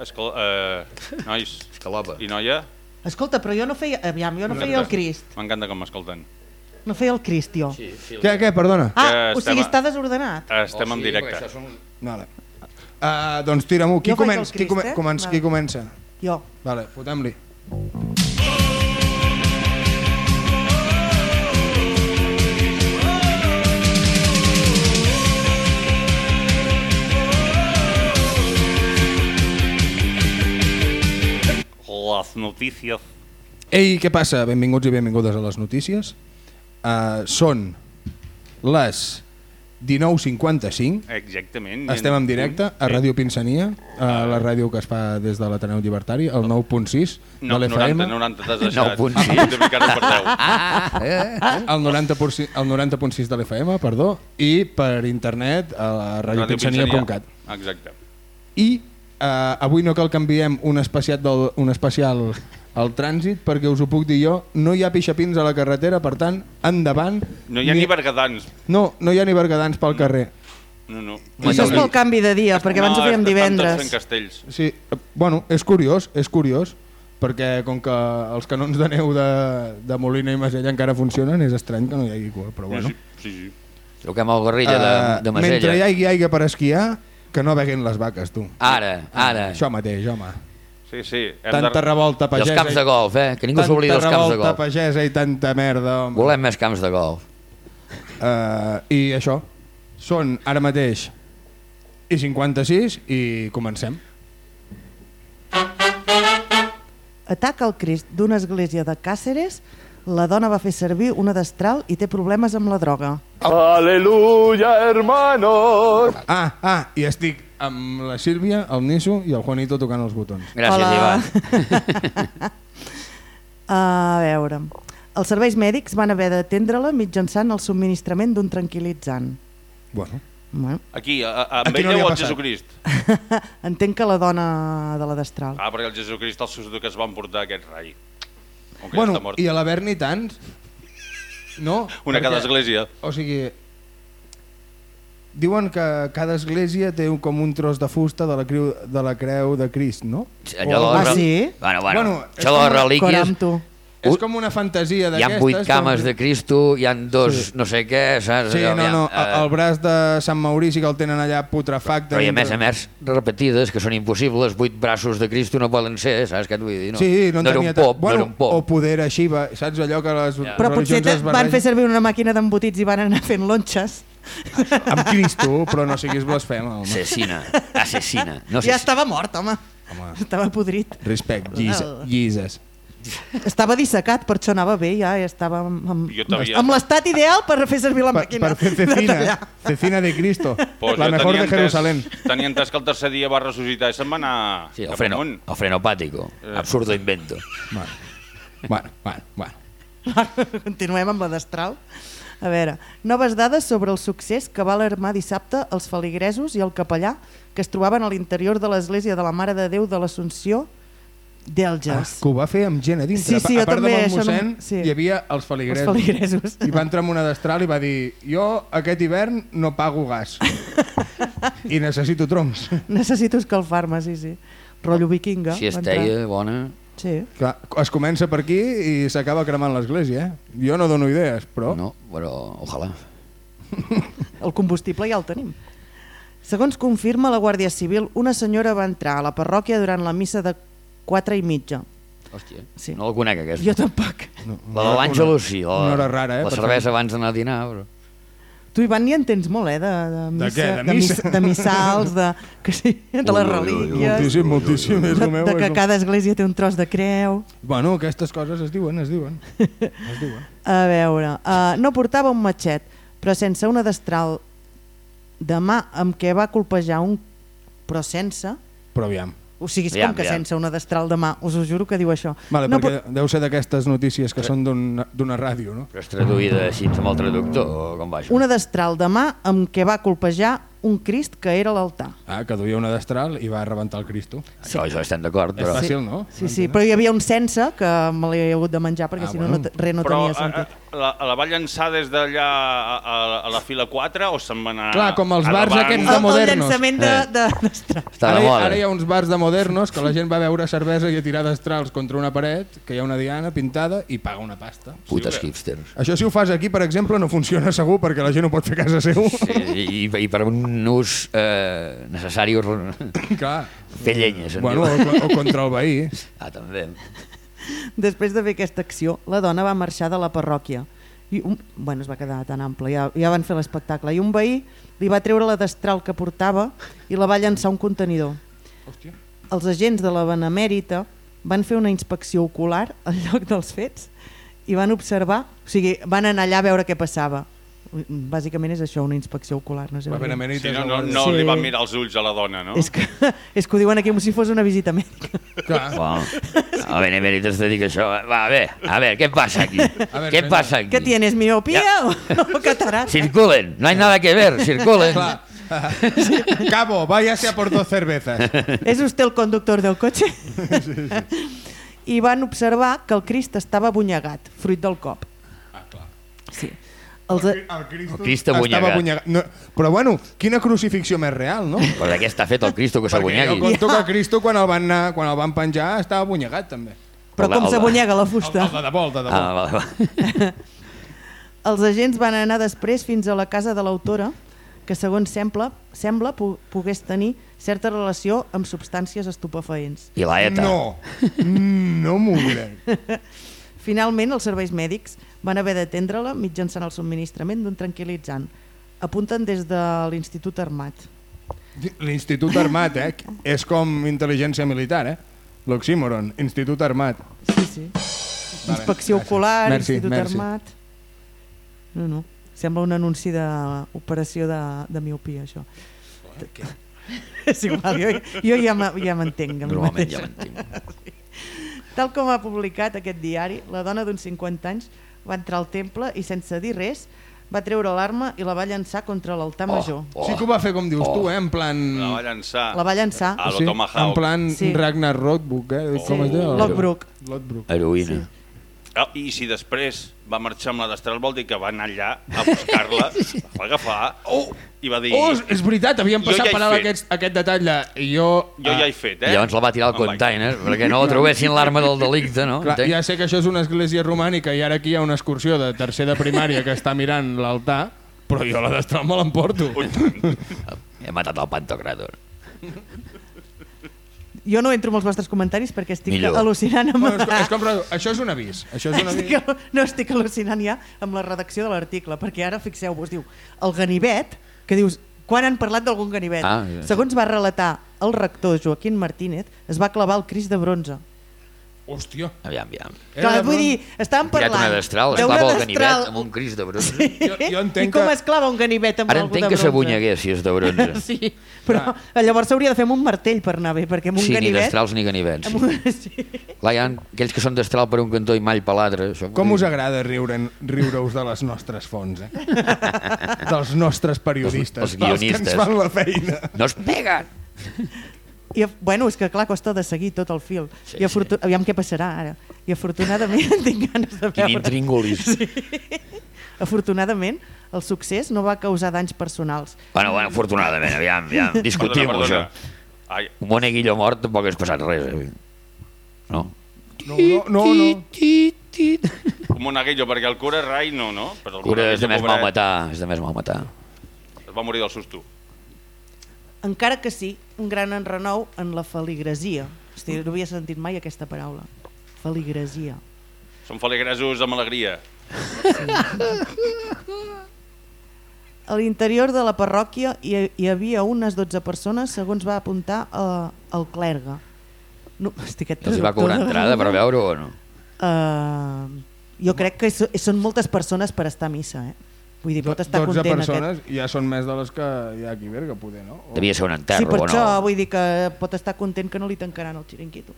Escol eh, nois Escalopa. i noia, Escolta, però jo no feia... Aviam, jo no feia el Crist. m'encanta com m'escolten. No feia el Crist, jo. Sí, sí. Què, què, perdona? Ah, Que o sigui, a- està desordenat. Estem Oh, en directe. són... Vale. Uh, doncs tira-m'ho. Qui, Jo faig el comença? qui, Crist, come eh? comença? Vale. qui comença? Jo. Vale, fotem-li. Les notícies. Ei, què passa? Benvinguts i benvingudes a les notícies. Uh, són les 19.55. Exactament. Estem en directe a Ràdio Pinsania, a la ràdio que es fa des de l'Ateneu Llibertari, el 9.6 No, de l'FM. 90, 90 t'has deixat. 9.6. Multiplicat per 10. El 90.6 el 90.6 de l'FM, perdó, i per internet a radiopinsania.cat. Exacte. I eh, avui no cal que enviem un especial, del, un especial al trànsit perquè us ho puc dir jo, no hi ha pixapins a la carretera, per tant, endavant. No hi ha ni bergadans. No, no hi ha ni bergadans pel carrer. No, no. Això és pel canvi de dia, perquè abans ho fèiem Estan tots divendres. Sí, eh, bueno, és curiós, és curiós, perquè com que els canons de neu de, de Molina i Masella encara funcionen, és estrany que no hi hagi cua, però bueno. Sí, sí, sí. Truquem al Garrilla de, Eh, de mentre Masella. hi hagi aigua per esquiar, que no beguin les vaques, tu. Ara, ara. Això mateix, home. Sí, sí. Hem Tanta de... revolta I els pagesa... camps de golf, eh? Que ningú s'oblidi dels Tanta camps de revolta golf. pagesa i tanta merda, home. Volem més camps de golf. Uh, I això, són ara mateix i 56 i comencem. Ataca el Crist d'una església de Càceres, la dona va fer servir una destral i té problemes amb la droga. Aleluya, hermanos. Ah, ah, i estic amb la Sílvia, el Niso i el Juanito tocant els botons. Gràcies, Hola. Ivan. A veure, els serveis mèdics van haver d'atendre-la mitjançant el subministrament d'un tranquil·litzant. Bueno, Bueno, Aquí, a, a, amb Aquí no ella ha o passat. Jesucrist? entenc que la dona de la destral. Ah, perquè el Jesucrist el susto que es van portar aquest rai. Com que bueno ja està mort. i a l'haver-n'hi tants... No? Una a cada perquè- església. O sigui, diuen que cada església té un, com un tros de fusta de la, creu, de la creu de Crist, no? Allò Ah, de les- sí? Bueno, bueno, Bueno, això de les relíquies... És com una fantasia Hi ha d'aquestes. vuit cames de Cristo, hi han dos no sé què, saps? Sí, Allò, no, no, aviam, eh, el braç de Sant Maurici que el tenen allà putrefacte. Però i a més a més repetides, que són impossibles, vuit braços de Cristo no poden ser, saps què et vull dir? No, Sí, no, en era un pop, tant. bueno, no era un pop. O poder així, va, saps allò que les Però potser van fer servir una màquina d'embotits i van anar fent lonxes. Amb Cristo, però no siguis blasfema, home. Assassina, assassina. No ja estava mort, home. Home. Estava podrit. Respect, Jesus. Jesus. Estava dissecat, per això anava bé, ja, ja estava amb, amb, amb l'estat ideal per fer servir la Per, màquina per fer de cecina, tallar. cecina de Cristo, Pues la jo mejor de Jerusalén. Tenia entès que el tercer dia va ressuscitar i se'n va anar Sí, el, freno, el frenopàtico, Eh. absurdo invento. Bueno, bueno, bueno. bueno. Continuem amb la destral. A veure, noves dades sobre el succés que va alarmar dissabte els feligresos i el capellà que es trobaven a l'interior de l'església de la Mare de Déu de l'Assumpció Ah, d'Elges. que ho va fer amb gent a dintre. Sí, sí, a part també, del això no- mossèn, sí. hi havia els feligresos. Els feligresos. I va entrar amb una destral i va dir jo aquest hivern no pago gas. I necessito troncs. Necessito escalfar-me, sí, sí. Rotllo vikinga. Si entrar. esteia, bona... Sí. Clar, es comença per aquí i s'acaba cremant l'església. Eh? Jo no dono idees, però... No, però ojalà. El combustible ja el tenim. Segons confirma la Guàrdia Civil, una senyora va entrar a la parròquia durant la missa de 4 i mitja. Hòstia, Sí. no la conec aquesta. Jo tampoc. No, La de l'Àngelo sí. La, una hora rara, eh, La cervesa abans d'anar a dinar, però... Tu, Ivan, n'hi entens molt, eh? De, de, missa, què? De de, missa? missa? de missals, de, que sí, de les relíquies, Moltíssim, moltíssim. És de, el meu, de que és el- cada església té un tros de creu. Bueno, aquestes coses es diuen, es diuen. Es diuen. A veure, uh, no portava un matxet, però sense una destral de mà amb què va colpejar un... però sense... Però aviam. O sigui, és Aviam, com que aviam. sense una destral de mà, us ho juro que diu això. Vale, no, perquè deu ser d'aquestes notícies que són d'un- d'una ràdio, no? Però és traduïda així amb el traductor, o com va això? Una destral de mà amb què va colpejar un Crist que era l'altar. Ah, que duia una destral i va rebentar el Cristo. Això, això estem d'acord, És però... fàcil, no? Sí, sí, però hi havia un sense que me l'he hagut de menjar perquè Ah, si no, bueno. no res no Però tenia a, sentit. a, la, la va llançar des d'allà a, a, a la fila 4 o se'n va anar... Clar, com els bars aquests El, de el modernos. llançament de, Eh. de. Està Ara, de hi- ara hi ha uns bars de modernos que la gent va a beure cervesa i a tirar destrals contra una paret, que hi ha una diana pintada i paga una pasta. Putes hipsters. Això si ho fas aquí, per exemple, no funciona segur perquè la gent ho pot fer a casa seu. Sí, i, i per un ús eh, necessari o Clar. fer llenya, se'n Bueno, o, o contra el veí. Ah, també. Després de fer aquesta acció, la dona va marxar de la parròquia. I un, bueno, es va quedar tan ample, ja, ja van fer l'espectacle. I un veí li va treure la destral que portava i la va llançar a un contenidor. Hòstia. Els agents de la Benemèrita van fer una inspecció ocular al lloc dels fets i van observar, o sigui, van anar allà a veure què passava. Bàsicament és això, una inspecció ocular. No sé. Benemèrita Sí, és no, no, no Sí. li van mirar els ulls a la dona, no? És, que, és que ho diuen aquí com si fos una visita mèdica. Clar. Bueno, a Benemèrites te dic això. Va, a veure, a veure, què passa aquí? veure, què senyor. passa aquí? ¿Qué tienes, miopía Ja. o, o catarata? Circulen, no hay nada que ver, circulen. Clar. Cabo, váyase a por dos cervezas. ¿Es usted el conductor del cotxe? I van observar que el Crist estava abunyegat, fruit del cop. Ah, clar. Sí. Els, El Cristo, El Cristo estava abunyegat. No, però bueno, quina crucifixió més real, no? Però de què està fet el Cristo que Perquè jo s'abunyegui? conto que Cristo quan el van, anar, quan el van penjar estava abunyegat també. però el- com el- s'abunyega la El, fusta? el de debò, el de debò. Ah, vale, vale. Els agents van anar després fins a la casa de l'autora, que segons sembla, sembla pogués tenir certa relació amb substàncies estupefaents. I la ETA. No, no m'ho crec. Finalment, els serveis mèdics van haver d'atendre-la mitjançant el subministrament d'un tranquil·litzant. Apunten des de l'Institut Armat. L'Institut Armat, eh? És com intel·ligència militar, eh? L'oxímoron, Institut Armat. Sí, sí. Vale, Inspecció gràcies. ocular, Merci, Institut merci. Armat... No, no. Sembla un anunci d'operació de, de miopia, això. És igual, jo, jo ja m'entenc. Normalment ja m'entenc. Tal com ha publicat aquest diari, la dona d'uns 50 anys va entrar al temple i sense dir res va treure l'arma i la va llançar contra l'altar major. Oh, Sí que ho va fer com dius tu, eh? En plan... La va llançar. La va llançar. A lo sí, Tomahawk. en plan Sí. Ragnar Rothbuck, eh? Com es diu? Lockbrook. Lothbrok. Heroïna. Ah, I si després va marxar amb la destral vol dir que va anar allà a buscar-la, la va agafar Oh! i va dir... Oh, és veritat, havíem passat ja per alt aquest, aquest detall de... Jo, Jo ja he fet, eh? Llavors la va tirar al Em vaig. container perquè no la trobessin l'arma del delicte, no? Clar, Entenc? ja sé que això és una església romànica i ara aquí hi ha una excursió de tercer de primària que està mirant l'altar, però jo la destral me l'emporto. He matat el Pantocrator. Jo no entro amb els vostres comentaris perquè estic Millor. al·lucinant amb... Bueno, és, com, és com, això és un avís. Això és un avís. estic, no estic al·lucinant ja amb la redacció de l'article, perquè ara fixeu-vos, diu, el ganivet, que dius, quan han parlat d'algun ganivet? Ah, ja. Segons va relatar el rector Joaquín Martínez, es va clavar el Crist de bronze. Hòstia. Aviam, aviam. Era Clar, vull dir, estàvem Tirat parlant... una destral, es d'una clava el ganivet amb un cris de bronze. Sí. Jo- jo entenc I com que- es clava un ganivet amb Ara algú entenc de que bronze? s'abunyegués si és de bronze. Sí, però llavors s'hauria de fer amb un martell per anar bé, perquè amb un Sí, ni ganivet... destrals ni ganivets. Amb un... Sí. Clar, hi ha aquells que són destral per un cantó i mall per l'altre. això Com us agrada riure riure-us de les nostres fonts, eh? Dels nostres periodistes, Els- els dels que guionistes. ens fan la feina. No es peguen! I, bueno, és que clar, costa de seguir tot el fil. Sí, I afortu... Aviam què passarà ara. I afortunadament tinc ganes de Quin veure... intríngulis. Sí. Afortunadament, el succés no va causar danys personals. Bueno, bueno, afortunadament, aviam, aviam, discutim Perdona, això. Ai, Un moneguillo mort tampoc hagués passat res. Eh? No? No, no, no. no. un monaguillo, perquè el cura rai no, no? Però el Cura és de més mal pobret, matar, és de més mal matar. Es va morir del susto. Encara que sí, un gran enrenou en la feligresia. Hosti, no havia sentit mai aquesta paraula. Feligresia. Som feligresos amb alegria. A l'interior de la parròquia hi, hi havia unes 12 persones, segons va apuntar eh, el clergue. No, hosti, aquest Els va cobrar entrada per veure o no? Eh, jo crec que són moltes persones per estar a missa, eh? Vull dir, pot estar 12 content persones ja són més de les que hi ha aquí a Berga, poder, no? O- Devia ser un aquest. enterro Sí, per això no? vull dir que pot estar content que no li tancaran el xiringuito.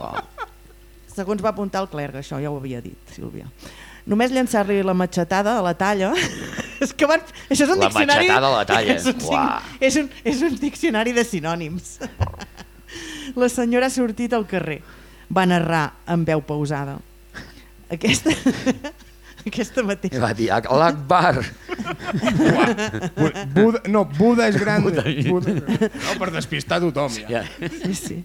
Oh. Segons va apuntar el clergue, això ja ho havia dit, Sílvia. Només llançar-li la matxetada a la talla és que van... Això és un La diccionari... matxetada a la talla. És un, és, un, és un diccionari de sinònims. La senyora ha sortit al carrer. Va narrar amb veu pausada. Aquesta... Aquesta I mateixa... va dir, l'Akbar. Buda, no, Buda és gran. Buda. Buda. No, per despistar tothom, ja. Ja. Sí, sí.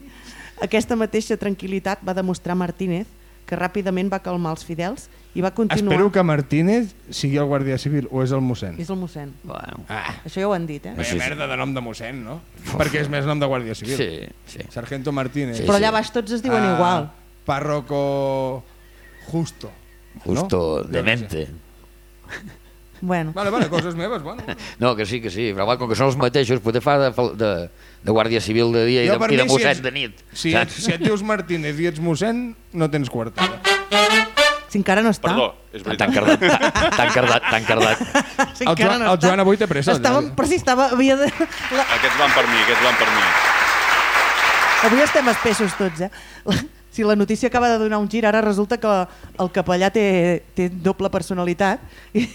Aquesta mateixa tranquil·litat va demostrar Martínez, que ràpidament va calmar els fidels i va continuar... Espero que Martínez sigui el guàrdia civil o és el mossèn. És el mossèn. Bueno, Ah, Això ja ho han dit, eh? vaya merda de nom de mossèn, no? Perquè és més nom de guàrdia civil. sí, sí. Sargento Martínez. Sí, Però allà baix tots es diuen Ah, igual. Párroco Justo. Justo, No? demente. Bueno, Vale, vale, coses meves, bueno. No, que sí, que sí, però va, com que són els mateixos, poder fa de, de, de guàrdia civil de dia i Jo, de, per i de mi, si mossèn ets- de nit. Si, saps? si et dius Martínez i ets mossèn, no tens quartada. si encara no està... Perdó, és T'han veritat. cardat, t'han- t'han cardat, t'han cardat. Si El Joan- no el. Joan avui té pressa, Estàvem, però si estava... Havia de... La, Aquests van per mi, aquests van per mi. avui estem espessos tots, eh? Si la notícia acaba de donar un gir, ara resulta que el capellà té, té doble personalitat i,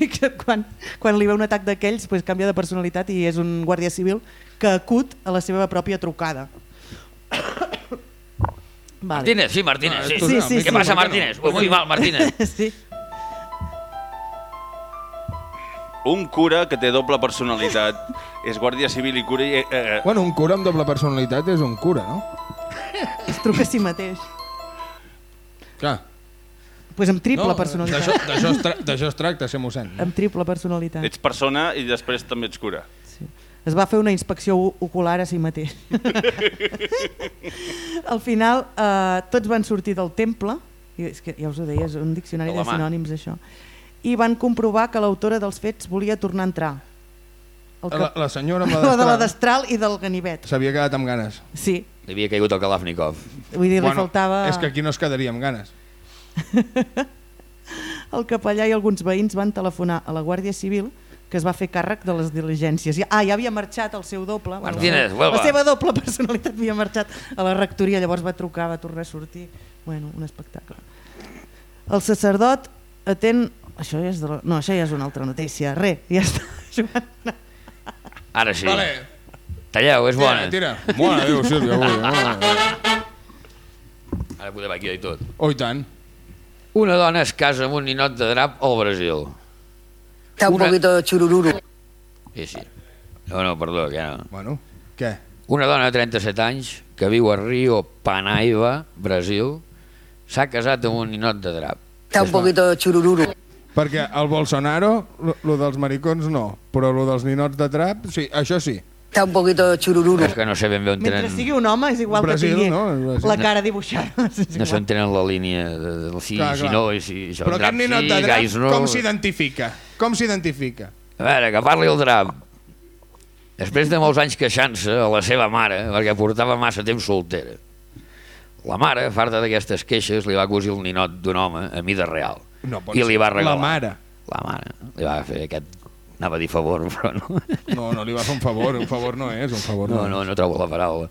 i que quan, quan li ve un atac d'aquells pues, canvia de personalitat i és un guàrdia civil que acut a la seva pròpia trucada. Vale. Martínez, sí, Martínez, Ah, sí. Sí, sí, Què sí. passa, què Martínez? no? Uy, muy mal, Martínez. Sí. Un cura que té doble personalitat, és guàrdia civil i cura... I, eh, eh, Bueno, un cura amb doble personalitat és un cura, no? Es truca a si mateix. Clar. Pues amb triple no, personalitat. D'això tra d'això es tracta, ser mossèn. Amb triple personalitat. ets persona i després també ets cura. Sí. Es va fer una inspecció ocular a si mateix. Al final, eh, tots van sortir del temple, i és que ja us ho deia, és un diccionari De de, la sinònims això, i van comprovar que l'autora dels fets volia tornar a entrar. El La, la senyora amb la de la la destral destral i del ganivet. s'havia quedat amb ganes. Sí, Li havia caigut el Kalashnikov. vull dir, li faltava... És que aquí no es quedaria amb ganes. El capellà i alguns veïns van telefonar a la Guàrdia Civil que es va fer càrrec de les diligències. Ah, ja havia marxat el seu doble. Martínez, la, vuelva. la seva doble personalitat havia marxat a la rectoria, llavors va trucar, va tornar a sortir. Bueno, un espectacle. El sacerdot atén... Això ja és, de la... no, això ja és una altra notícia. Re, ja està. Joan. Ara sí. Vale, Talleu, és bona. tira, tira. Bona, Déu, Sílvia, avui. Bona. Ara podem aquí i tot. Oh, i tant. Una dona es casa amb un ninot de drap al Brasil. Está un Una- poquito churururu. Sí, sí. No, no, perdó, que no. Bueno, què? Una dona de 37 anys que viu a Rio Panaiva, Brasil, s'ha casat amb un ninot de drap. Está un poquito churururu. Perquè el Bolsonaro, lo, lo dels maricons no, però lo dels ninots de trap, sí, això sí. Está un poquito churururu. És que no sé ben bé on Mentre tenen... sigui un home és igual Brasil, que tingui no? La cara dibuixada. No sé on tenen la línia de, de si, Clar, si clar. no si això. Però drap aquest ninot de drap, no. com s'identifica? Com s'identifica? A veure, que parli el drap. Després de molts anys queixant-se a la seva mare, perquè portava massa temps soltera. La mare, farta d'aquestes queixes, li va cosir el ninot d'un home a mida real. No I li ser. va regalar. La mare. La mare. Li va fer aquest... Anava a dir favor, però no. No, no li va fer un favor, un favor no és, un favor No, no, no trobo la paraula.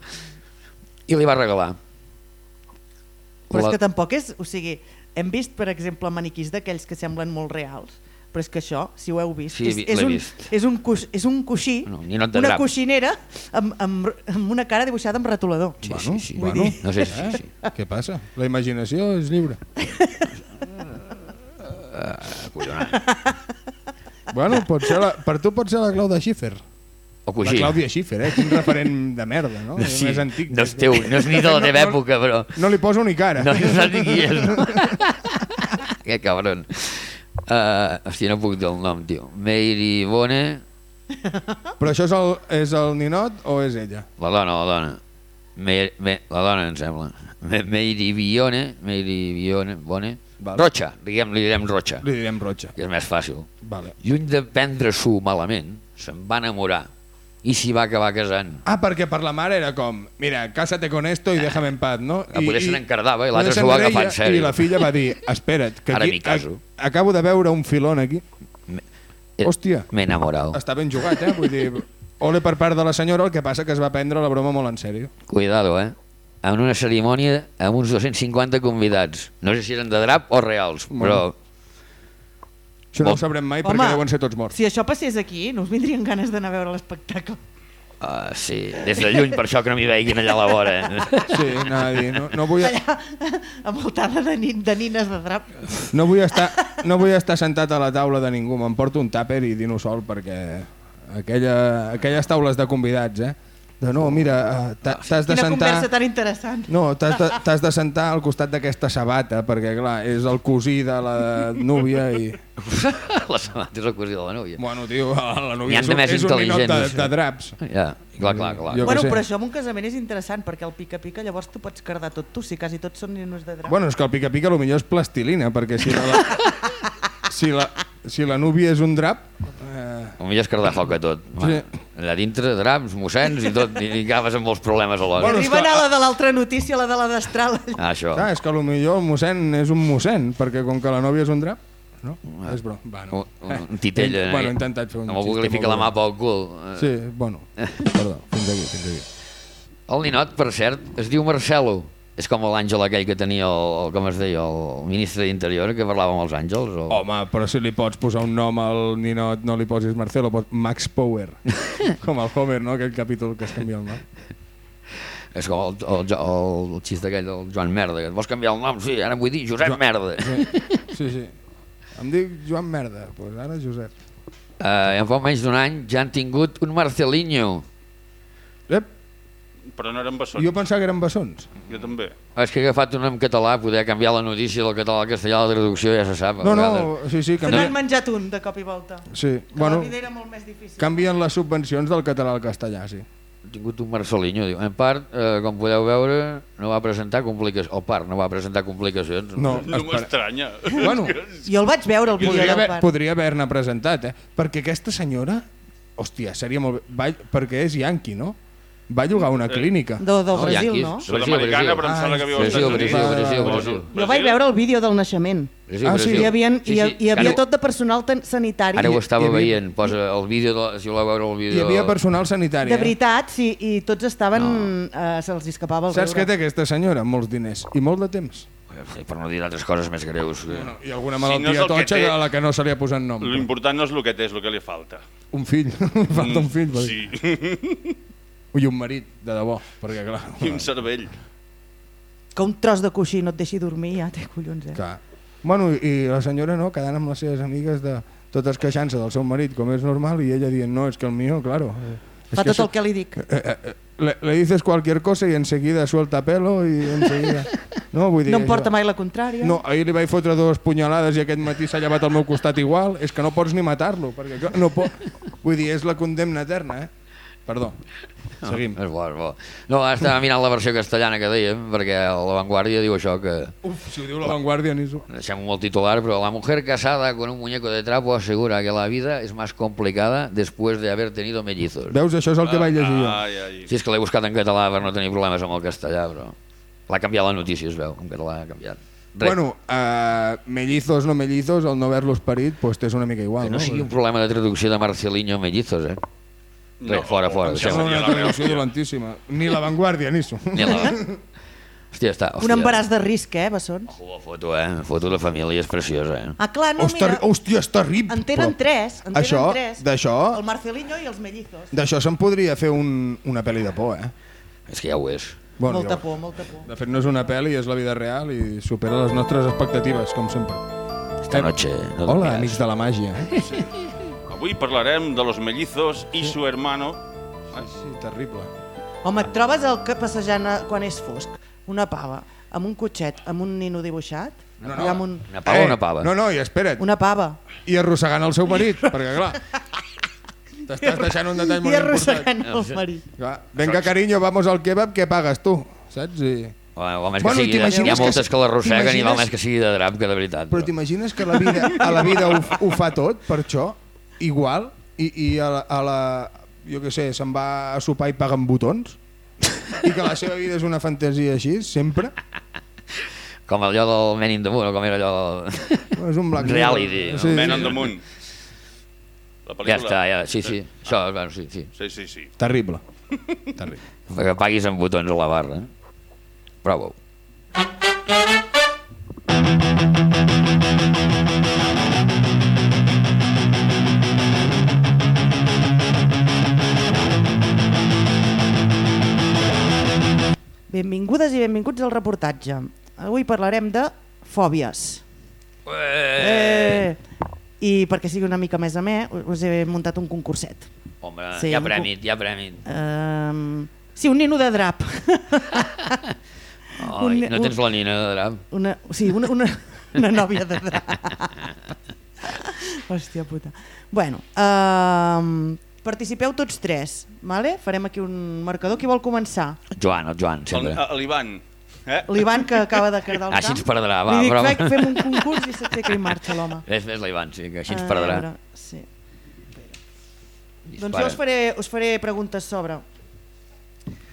I li va regalar. Però és La- que tampoc és... O sigui, hem vist, per exemple, maniquís d'aquells que semblen molt reals, però és que això, si ho heu vist, Sí, és, és, un, vist. és, un coix, és un coixí, No, de una drap. coixinera amb, amb, amb una cara dibuixada amb retolador. Sí, Bueno, sí, sí. bueno. No sé si sí, sí. Què passa? La imaginació és lliure. Acollonant. Bueno, pot ser la, per tu pot ser la Clàudia Schiffer. O La coixí. Clàudia Schiffer, eh? Quin referent de merda, no? Sí, Més antic. no és teu, no és ni de la teva no, època, però... No li poso ni cara. No, no saps ni qui és, no? que cabron. Uh, hòstia, no puc dir el nom, tio. Meiri Bone, Però això és el, és el ninot o és ella? la dona, la dona. Me, me, la dona, em sembla. Me, Meiri Bione, Meiri Bione, Bone. Val. Rocha, diguem, li direm Rocha, Li direm Rocha. que és més fàcil. Vale. Lluny de prendre-s'ho malament, se'n va enamorar i s'hi va acabar casant. Ah, perquè per la mare era com, mira, cásate con esto i déjame en paz, no? Ah, potser se n'encardava i l'altre s'ho va agafar en sèrio. I la filla va dir, espera't, que Ara aquí caso. ac- acabo de veure un filón aquí. Eh, Hòstia, M'he enamorat. està ben jugat, eh? Vull dir, ole per part de la senyora, el que passa que es va prendre la broma molt en sèrio. Cuidado, eh? En una cerimònia amb uns 250 convidats. No sé si eren de drap o reals, però... Això no ho sabrem mai Home, perquè deuen ser tots morts. Si això passés aquí, no us vindrien ganes d'anar a veure l'espectacle. Uh, sí, des de lluny, per això que no m'hi veguin allà a la vora. Eh? Sí, dir, no, no, vull, Allà, envoltada de, nin, de nines de drap. no, vull estar, no vull estar sentat a la taula de ningú, m'emporto un tàper i dino sol perquè aquella, aquelles taules de convidats, eh? De no, mira, eh, t'ha- t'has de Quina sentar... conversa tan interessant. No, t'has de, de sentar al costat d'aquesta sabata, perquè clar, és el cosí de la núvia i... la sabata és el cosí de la núvia. Bueno, tio, la núvia és, un- més és un ninot de, de draps. Ja, clar, clar, clar. Jo- bueno, però això en un casament és interessant, perquè el pica-pica llavors tu pots cardar tot tu, si quasi tots són ninos de drap. Bueno, és que el pica-pica potser és plastilina, perquè si la, si la, si la núvia és un drap... Eh, El millor és foc a tot. Sí. Allà dintre, draps, mossens i tot, i, acabes amb molts problemes alhora. Bueno, és Arriben que- a la de l'altra notícia, la de la destral. Ah, això. clar, és que potser el mossèn és un mossèn, perquè com que la nòvia és un drap... No? Ah. És bro. Va, no. Un, un titell. Eh, bueno, he intentat fer un No m'ho xiste li fica molt la mà pel cul. Sí, bueno, perdó, fins aquí, fins aquí. El ninot, per cert, es diu Marcelo. És com l'àngel aquell que tenia, el, el, com es deia, el ministre d'Interior, que parlava amb els àngels. O... Home, però si li pots posar un nom al ninot, no li posis Marcelo, pots Max Power. com el Homer, no? Aquell capítol que es canvia el nom. És com el, el, el, el, xist aquell del Joan Merda, que et vols canviar el nom? Sí, ara vull dir Josep Jo- Merda. Sí, sí. Em dic Joan Merda, doncs pues ara Josep. Uh, en fa menys d'un any ja han tingut un Marcelinho. Però no eren bessons. jo pensava que eren bessons. Jo també. És que he agafat un nom català, poder canviar la notícia del català al castellà, la traducció ja se sap. No, no, sí, sí, Se n'han menjat un de cop i volta. sí, Que bueno, la vida era molt més difícil. canvien les subvencions del català al castellà, sí. He tingut un Marcelinho, diu. En part, eh, com podeu veure, no va presentar complicacions, o part, no va presentar complicacions. No, No m'estranya. Bueno, Jo el vaig veure, el podria del haver, part. podria haver-ne presentat, eh? Perquè aquesta senyora, hòstia, seria molt bé, va, perquè és yanqui, no? Va llogar una clínica. De, del No, Brasil, no? Sud-americana, però em Ah, sembla que viu als Brasil, Estats Brasil, Units. Brasil, Va, Brasil. Jo vaig veure el vídeo del naixement. Brasil, Ah, sí? Brasil. Hi havia, hi, hi, hi havia Ara- tot de personal sanitari. Ara ho estava Hi havia- veient, posa el vídeo, de, si voleu veure el Hi vídeo... havia personal sanitari, De eh? veritat, sí, i tots estaven... Eh, Se'ls escapava el Saps què té aquesta senyora? Molts diners i molt de temps. Sí, per no dir d'altres coses més greus. Que... No, I alguna Si no malaltia el que totxa té- a la que no se li ha posat nom. L'important no és el que té, és el que li falta. Un fill. Li falta un fill. Sí, I un marit, de debò. Perquè, clar, i un cervell. Que un tros de coixí no et deixi dormir, ja té collons, eh? clar. Bueno, i la senyora no, quedant amb les seves amigues de totes queixant-se del seu marit, com és normal, i ella dient, no, és que el mío, claro. eh, Fa que tot el que li dic. Eh, eh, eh, le, le dices cualquier cosa y enseguida suelta pelo y enseguida... No, vull dir, No em porta això- mai la contrària. No, ahir li vaig fotre dues punyalades i aquest matí s'ha llevat al meu costat igual. És que no pots ni matar-lo, perquè no pot... Vull dir, és la condemna eterna, eh? Perdó. Seguim. És bo, és bo. No, estava mirant la versió castellana que dèiem, perquè la Vanguardia diu això que... Uf, si ho diu la Vanguardia, ni su... Deixem-ho molt titular, però la mujer casada con un muñeco de trapo asegura que la vida es más complicada después de haber tenido mellizos. Veus, això és el que vaig llegir jo. Ai, ai. Sí, és que l'he buscat en català per no tenir problemes amb el castellà, però... L'ha canviat la notícia, es veu, en català ha canviat. Res, Bueno, uh, mellizos, no mellizos, el no haver-los parit, pues és una mica igual, que no no? sigui un problema de traducció de Marcelinho Mellizos, eh? Res, fora, fora, deixem-ho. sembla una la traducció rehòstia. dolentíssima. Ni la Vanguardia, ni su. Ni la... Hòstia, està... Hòstia. Un embaràs de risc, eh, bessons? La foto, eh? La foto de família és preciosa, eh? Ah, clar, no, Hòstia, mira, hòstia, és terrible. en tenen però tres, en tenen Això, tres. d'això, El Marcelinho i els mellizos. d'això se'n podria fer un, una pel·li de por, eh? És que ja ho és. molta jo- por, molta por. De fet, no és una pel·li, és la vida real i supera les nostres expectatives, com sempre. Esta noche... No Hola, amics de la màgia. Eh? Avui parlarem de los mellizos i su hermano. Ai, Sí, terrible. Home, et trobes el que passejant a- quan és fosc, una pava, amb un cotxet, amb un nino dibuixat, No, i amb un... Una pava o una pava? Eh, No, no, i espera't. Una pava. I arrossegant el seu marit, perquè clar, t'estàs deixant un detall I molt important. arrossegant el marit. Clar, Venga, cariño, vamos al kebab, què pagues tu? Saps? I... Home, home, és que Bueno, sigui de... t'imagines Hi ha que moltes si- que l'arrosseguen i val més que sigui de drap que de veritat. Però t'imagines que la vida, a la vida ho, ho fa tot, per això, igual, i, i a, la, a la... Jo què sé, se'n va a sopar i paga amb botons? I que la seva vida és una fantasia així, sempre? Com allò del Men in the Moon, o com era allò del... És un black. Reality, no? Sí, sí. on the Moon. La pel·lícula. Ja està, ja, sí, sí. Això, bueno, sí, sí. Sí, sí, sí. Terrible. Terrible. Que paguis amb botons a la barra. Prova-ho. Benvingudes i benvinguts al reportatge. Avui parlarem de fòbies. Eh! I perquè sigui una mica més amè, us he muntat un concurset. Home, Sí, hi ha un prèmit, hi ha prèmit. Um, sí, un nino de drap. Ai, un- no tens la nina de drap. Una, sí, una, una, una nòvia de drap. Hòstia puta. Bueno, um, participeu tots tres, vale? farem aquí un marcador. Qui vol començar? Joan, el Joan, El- sempre. L'Ivan. Eh? L'Ivan, que acaba de el Així camp. ens perdrà, va, Li dic, broma. "Vaig, fem un concurs i s'aixeca i marxa l'home. Ves, ves l'Ivan, sí, que així ens perdrà. veure, Sí. Doncs jo us faré, us faré preguntes sobre.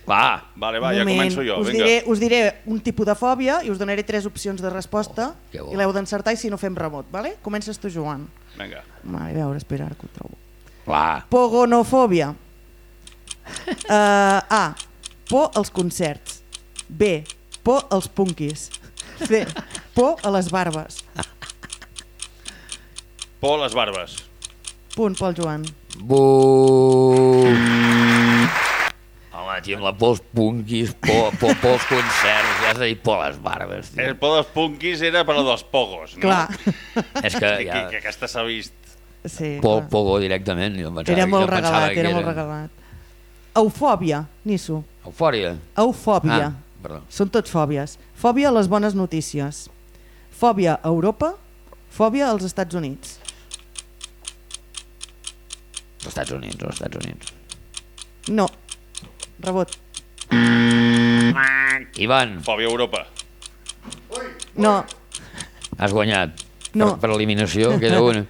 Va, Vale, va, ja començo jo. Us Vinga. diré, us diré un tipus de fòbia i us donaré tres opcions de resposta Oh, i l'heu d'encertar i si no fem rebot, vale? Comences tu, Joan. Vinga. Vale, a veure, espera, ara que ho trobo. Va. Pogonofòbia. Uh, A. Por als concerts. B. Por als punkis. C. Por a les barbes. Por les barbes. Punt pel Joan. Bu... Home, tio, amb la por als punkis, por, por, por als concerts, ja has de dir por a les barbes, tio. El por dels punkis era per a dels pogos, no? Clar. És que Que, ja... que aquesta s'ha vist. Sí, Por, clar. pogo directament. Jo pensava, Era jo molt pensava regalat, que era molt regalat. Eufòbia, Nisso. Eufòria. Eufòbia. Ah, perdó. Són tots fòbies. Fòbia a les bones notícies. Fòbia a Europa. Fòbia als Estats Units. Els Estats Units, els Estats Units. No. Rebot. Ivan, Fòbia a Europa. No. has guanyat. No. Per, per eliminació, queda una.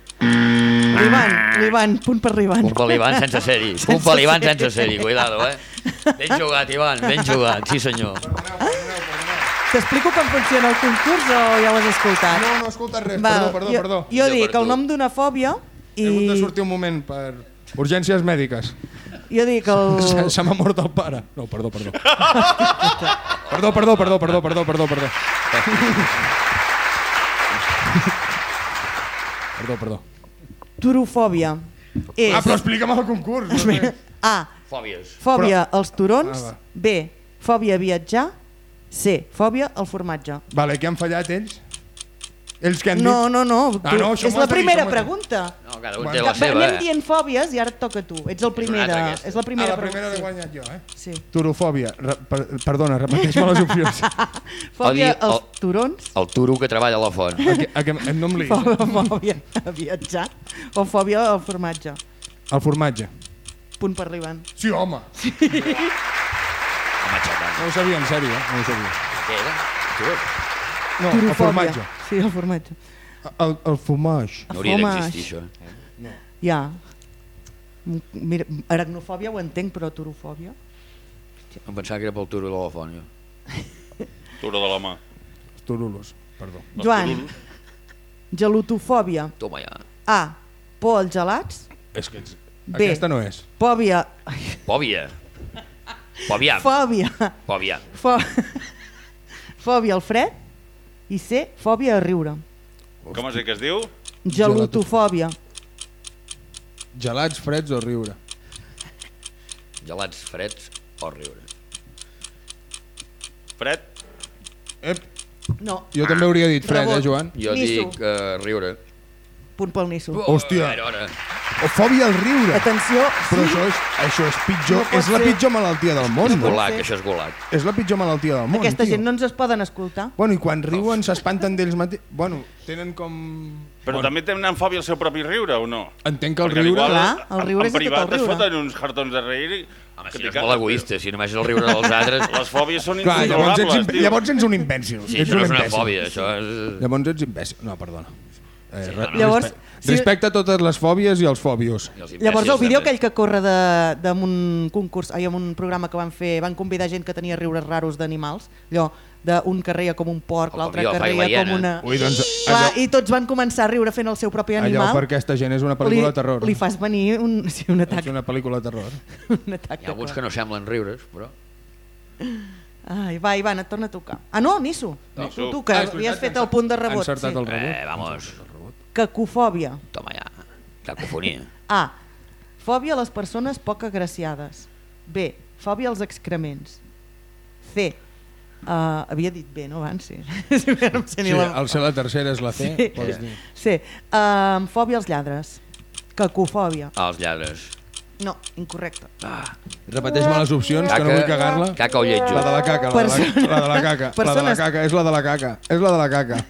L'Ivan, l'Ivan, punt per l'Ivan. Un per l'Ivan sense ser-hi. Un per l'Ivan sense ser-hi, cuidado, eh? Ben jugat, Ivan, ben jugat, sí senyor. T'explico com funciona el concurs o ja ho has escoltat? No, no he escoltat res, Val, perdó, perdó, jo, perdó. Jo Jo dic el nom d'una fòbia He hagut de i sortir un moment per urgències mèdiques. jo dic el... Se, se m'ha mort el pare. No, perdó, perdó. perdó, perdó, perdó, perdó, perdó, perdó, perdó. Perdó, perdó. Turofòbia. És Ah, però explica'm el concurs. No sé. A. Fòbies. Fòbia als turons. Ah, va. B. Fòbia a viatjar. C. Fòbia al formatge. Vale, què han fallat ells? Ells què han No, dit? no, no. Ah, no, això és m'ho la primera dir. pregunta. No, cada un Bueno. té la Que seva, Anem eh? dient fòbies i ara et toca tu. Ets el primer altra, aquesta. És la Ah, primera la primera l'he pregunta. guanyat jo, eh? Sí. Turofòbia. Re per perdona, repeteix-me les opcions. Fòbia als el- turons. El turo que treballa a la font. A què, a què, no em liguis. Fòbia a viatjar. O fòbia al formatge. El formatge. Punt per l'Ivan. Sí, home. Home, xatant. No ho sabia, en sèrio, eh? No ho sabia. Què era? Tu? No, el formatge. Sí, el formatge. El, el formatge. No hauria d'existir, això. Ja. Mira, aracnofòbia ho entenc, però turofòbia... Em pensava que era pel turo de la font, jo. Turo de la mà. Els turulos, perdó. Joan, gelotofòbia. Toma ja. A. Por als gelats. És que ets... Bé. Aquesta no és. Fòbia... Pòbia. Pòbia. Fòbia. Pòbia. Fò... Fòbia al fred. I C. Fòbia a riure. Com es diu que es diu? Gelotofòbia. Gelats, freds o riure. Gelats freds o riure. Fred? Ep, No, jo també hauria dit fred, eh, Joan? Jo dic uh, riure. Punt pel Nisso. Hòstia. A veure, O fòbia al riure. Atenció, Però sí, això és, això és pitjor, No és la ser. pitjor malaltia del món. No? gulac, ser. això és gulac. És la pitjor malaltia del món, aquesta tio. gent no ens es poden escoltar. Bueno, i quan riuen s'espanten d'ells mateixos. Bueno, tenen com... Però també tenen fòbia al seu propi riure, o no? Entenc que el Perquè riure... igual, Clar, el riure en, és de tot en privat el riure. es foten uns cartons de reir. Home, si és molt egoista, si només és el riure dels altres... Les fòbies són Clar, llavors ets, llavors ets un imbècil. Sí, ets això no és una fòbia, això és... Llavors ets imbècil. No, perdona. Eh, Sí, re- no, no. Llavors, Respecte a totes les fòbies i els fòbios. i els Llavors el vídeo també. aquell que corre de, de un concurs, ai, en un programa que van fer, van convidar gent que tenia riures raros d'animals, allò d'un que reia com un porc, l'altre que reia com hiena. una... Ui, doncs Clar, allò, I tots van començar a riure fent el seu propi allò animal. per aquesta gent és una pel·lícula li, de terror. Li fas venir un, sí, un atac. És una pel·lícula de terror. Un atac Hi ha alguns que no semblen riures, però... Ai, va, Ivan, et torna a tocar. Ah, no, Nisso. Nisso. Tu, tu, que Ah, havies fet el punt de Ha rebot. encertat Sí. el rebot. Eh, vamos, Cacofòbia. toma ja. Cacofonia. A. Fòbia a les persones poc agraciades. B. Fòbia als excrements. C. Uh, havia dit bé, no, abans? Sí. sí no sé Sí, la... al ser la tercera és la C, Sí. pots dir. Sí. Uh, fòbia als lladres. Cacofòbia. Ah, els lladres. No, incorrecte. Ah, Repeteix-me les opcions, que no vull cagar-la. Caca o lletjo. La de la caca, la de la, Persona- la de la caca. La de la Persones- caca, és la de la caca. És la de la caca.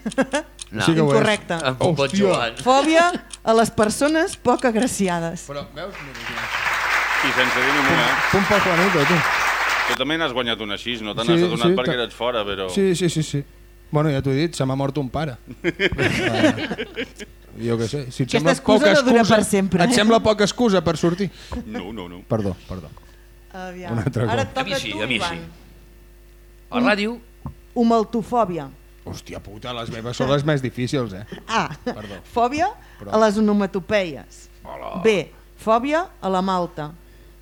No. Sí que ho és. Incorrecte. Em puc pot Hòstia. Joan. Fòbia a les persones poc agraciades. Però, veus? I sense dir ni una. Punt pel tu. Tu també n'has guanyat una així, no te Sí, n'has adonat sí, perquè ta- eres fora, però... Sí, sí, sí, sí. Bueno, ja t'ho he dit, se m'ha mort un pare. Uh, jo què sé. Si et Aquesta sembla excusa poca no dura excusa, per sempre, Et eh? sembla poca excusa per sortir? No, no, no. Perdó, perdó. Aviam. Un altre Ara cop. et toca A mi sí, tu, a mi Ivan. sí. A ràdio, Humaltofòbia. Hòstia puta, les meves són les més difícils, eh? A. Perdó. Fòbia Però- a les onomatopeies. B. Fòbia a la malta.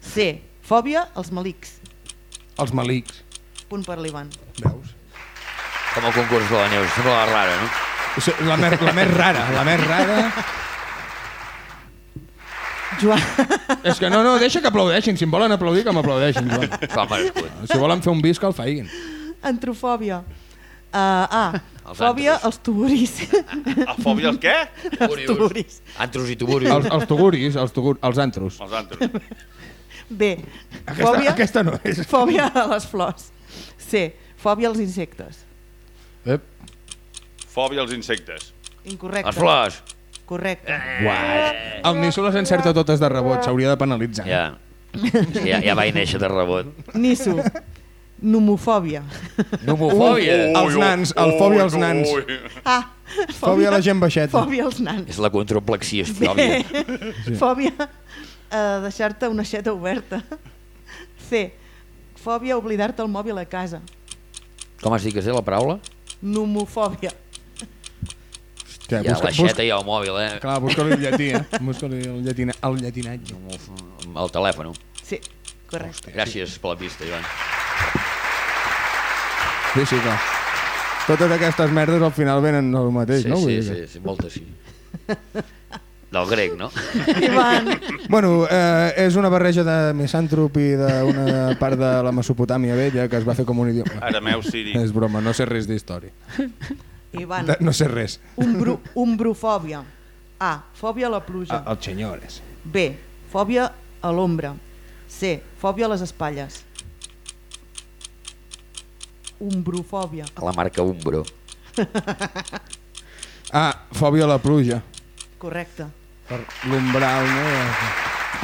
C. Fòbia als malics. Els malics, Punt per l'Ivan. veus? com el concurs de la Neus. Sembla la rara, no? La més, la més rara, la més rara... Joan, És que no, no, deixa que aplaudeixin. Si em volen aplaudir, que m'aplaudeixin, Joan. Merescut. Si volen fer un bis, que el feien. antrofòbia. Uh, A. Els Fòbia antros. als tuburis. A fòbia els què? als tuburis. Antros i tuburius. Els, els tuguris, els, tugur, els antros. Els antros. B. Aquesta, Fòbia, aquesta no és. fòbia a les flors. C. Fòbia als insectes. Ep. Fòbia als insectes. Incorrecte. Les flors. Correcte. Guai. El Nisso les encerta totes de rebot, s'hauria de penalitzar. Ja. Ja, ja vaig néixer de rebot. Nisso. Nomofòbia. Nomofòbia. Uh, Els nans, el fòbia als nans. Ui. A. Fòbia a la gent baixeta. Fòbia als nans. És la controplexia-fòbia. Fòbia a deixar-te una aixeta oberta. C. Fòbia a oblidar-te el mòbil a casa. Com has dit que és la paraula? Nomofòbia. Hi ha busca, l'aixeta busca, i el mòbil, eh? clar, busca-li el llatí, eh? Busca-li el, llatina, el llatinatge. El telèfon. Sí, correcte. Gràcies per la pista, Ivan. Sí, sí, clar. Totes aquestes merdes al final venen del mateix, Sí, no? Sí, sí, sí, moltes sí. Del grec, no? Ivan, Bueno, eh, és una barreja de misàntrop i d'una part de la Mesopotàmia vella que es va fer com un idioma. Arameu siri. És broma, no sé res d'història. Ivan. De- No sé res. Umbru, umbrofòbia. A. Fòbia a la pluja. Els senyores. B. Fòbia a l'ombra. C. Fòbia a les espatlles. Umbrofòbia. A la marca Umbro. Ah, fòbia a la pluja. Correcte. Per l'umbral, no?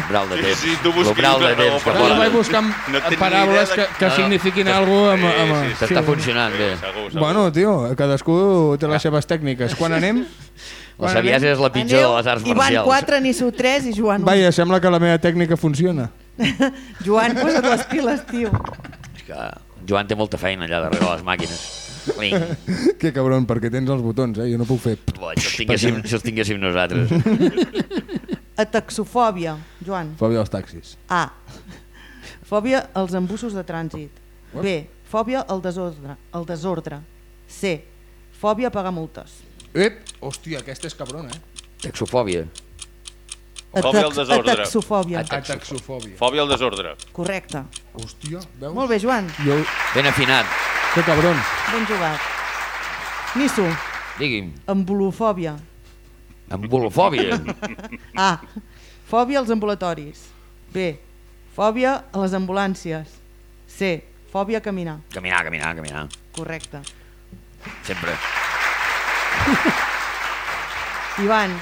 Umbral de Sí, temps. sí, tu busquis L'umbral de temps que per Bueno, vaig buscar no paraules idea que, que No. signifiquin alguna amb... amb... Sí, sí, T'està funcionant bé. segur, segur. Bueno, tio, cadascú té les seves tècniques. Quan anem? La saviesa és la pitjor de les arts Ivan marcials. 4, Nisso 3 i Joan 1. Vaja, sembla que la meva tècnica funciona. Joan, posa't les piles, tio. És que Joan té molta feina allà darrere les màquines. Cling. Que cabron, perquè tens els botons, eh? Jo no puc fer... Boig, si, els tinguéssim, si els tinguéssim nosaltres. Ataxofòbia, Joan. Fòbia als taxis. A. Fòbia als embussos de trànsit. B. Fòbia al desordre. Al desordre. C. Fòbia a pagar multes. Ep! Hòstia, aquesta és cabrona, eh? Taxofòbia. Fòbia al desordre. Ataxofòbia. Atax- Ataxofòbia. Fòbia al desordre. Correcte. Hòstia, veus? Molt bé, Joan. Jo... Ben afinat. Que cabron. Ben jugat. Nisso. Digui'm. Ambulofòbia. Ambulofòbia. A. Fòbia als ambulatoris. B. Fòbia a les ambulàncies. C. Fòbia a caminar. Caminar, caminar, caminar. Correcte. Sempre. Ivan,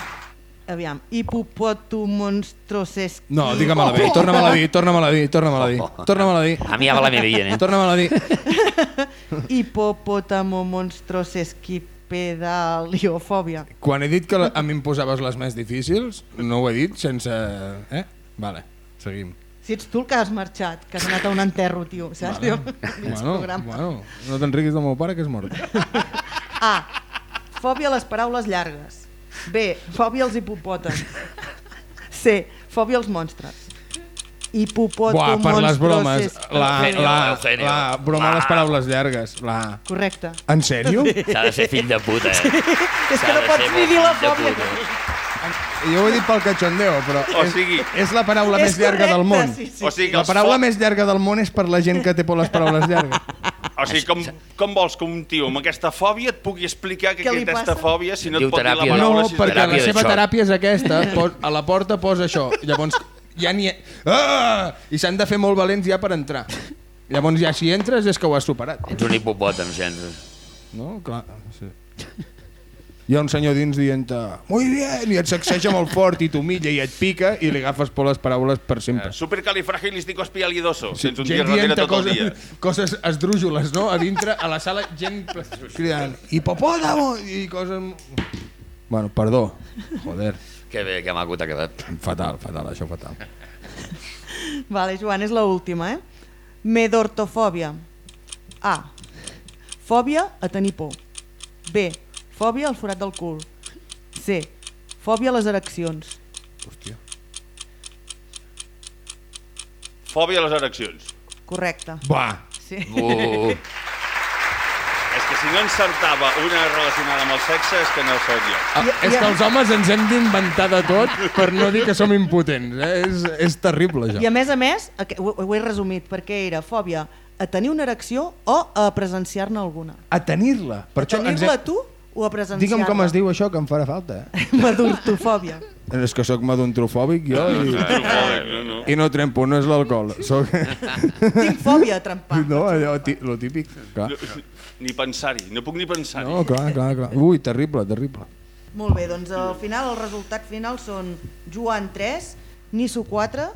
aviam. Hipopotu monstroses... No, digue-me-la bé. Torna-me-la a dir, torna-me-la dir, torna-me-la dir. Torna-me-la a dir. A mi ja va la meva vida, eh? Torna-me-la dir. Hipopotamo monstrosesquipedaliofòbia. Quan he dit que a mi em posaves les més difícils, no ho he dit sense... Eh? Vale, seguim. Si ets tu el que has marxat, que has anat a un enterro, tio, saps? Vale. Bueno, bueno, no te'n riguis del meu pare, que és mort. A. Fòbia a les paraules llargues. B. Fòbia als hipopòtams. C. Fòbia als monstres. Hipopòtam Buah, per les bromes. La, la, Eugenio. la broma a les paraules llargues. La... Correcte. En sèrio? S'ha de ser fill de puta, eh? És que no de pots ni dir la de fòbia. Jo ho he dit pel cachondeo, però O és, sigui- és la paraula És més llarga del correcte, món. sí, sí. O sigui La paraula fo- més llarga del món és per la gent que té por les paraules llargues. O sigui, com, com vols que un tio amb aquesta fòbia et pugui explicar que aquesta passa? fòbia si no Diu et pot dir la paraula... No, si perquè la seva teràpia és aquesta, a la porta posa això. Llavors, ja ha... Ah! I s'han de fer molt valents ja per entrar. Llavors ja si entres és que ho has superat. Ets un hipopòtam, sense. No? Clar, sí. Hi ha un senyor dins dient muy bien, i et sacseja molt fort i t'humilla i et pica i li agafes por les paraules per sempre. Supercalifragilístico espialidoso. Sí, Tens un dia gent darrere dient tot el coses, dia. coses esdrújoles, no? A dintre, a la sala, gent cridant hipopòtamo i coses... Bueno, perdó. Joder, Que bé, que maco t'ha quedat. fatal, fatal, això fatal. Vale, Joan, és l'última, eh? Medortofòbia. A. Fòbia a tenir por. B. Fòbia al forat del cul. C. Fòbia a les ereccions. Hòstia. Fòbia a les ereccions. Correcte. Va, Sí. Uh, És que si no encertava una relacionada amb el sexe és que no sóc jo. Ah, és que els homes ens hem d'inventar de tot per no dir que som impotents. Eh? És, és terrible, I això. a més a més, ho, ho he resumit, perquè era fòbia a tenir una erecció o a presenciar-ne alguna. A tenir-la. Per A tenir-la hem... tu o a presenciar-la? Digue'm com es diu això, que em farà falta. Medortofòbia. És que sóc madontrofòbic jo i, No, no. i no trempo, no és l'alcohol. Soc... Tinc fòbia a trempar. No, allò, tí, lo típic. Clar. Ni pensar-hi, no puc ni pensar-hi. No, clar, clar, clar. Ui, terrible, terrible. Molt bé, doncs al final el resultat final són Joan 3, Nisso 4,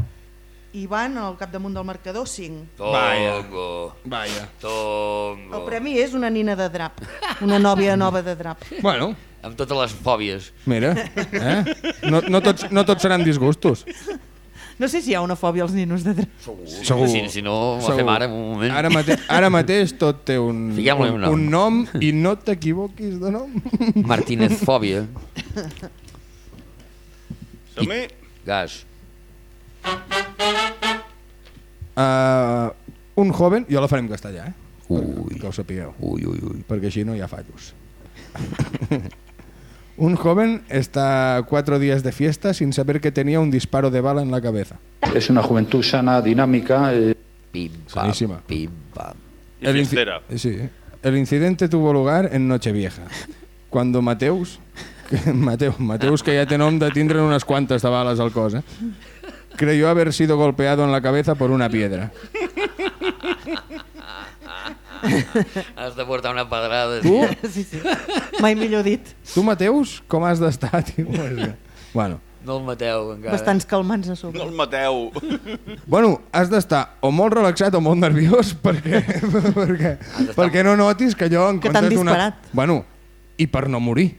Ivan al capdamunt del marcador 5. tongo, Vaja. tongo. El premi és una nina de drap, una nòvia nova de drap. Bueno, Amb totes les fòbies. mira, eh? No, no, tots, no tots seran disgustos. No sé si hi ha una fòbia als ninos de drap. Segur. Segur. Si, si no, ho Segur. fem ara en un moment. Ara, mate ara mateix tot té un, un, un nom. un nom i no t'equivoquis de nom. Martínez Fòbia. Som-hi? Gas. Uh, un joven, jo la faré en castellà, eh? Ui. Que ho sapigueu. Uy, uy, uy. porque si no ya fallos. un joven está cuatro días de fiesta sin saber que tenía un disparo de bala en la cabeza. Es una juventud sana, dinámica. eh, Pim, pam, Saníssima. pim, pam. I inci- fiestera. sí, el incidente tuvo lugar en Nochevieja, cuando Mateus, que, Mateu, Mateus que ya té nom de tindre unas cuantas de balas al cos, eh, creyó haber sido golpeado en la cabeza por una piedra. Has de portar una pedrada. Tu, Sí, sí. Mai millor dit. tu Mateus, com has d'estar, Bueno, No el mateu, encara. Bastants calmants a sobre. No el mateu. Bueno, has d'estar o molt relaxat o molt nerviós perquè, perquè, perquè no notis que allò en Que t'han disparat. Bueno, i per no morir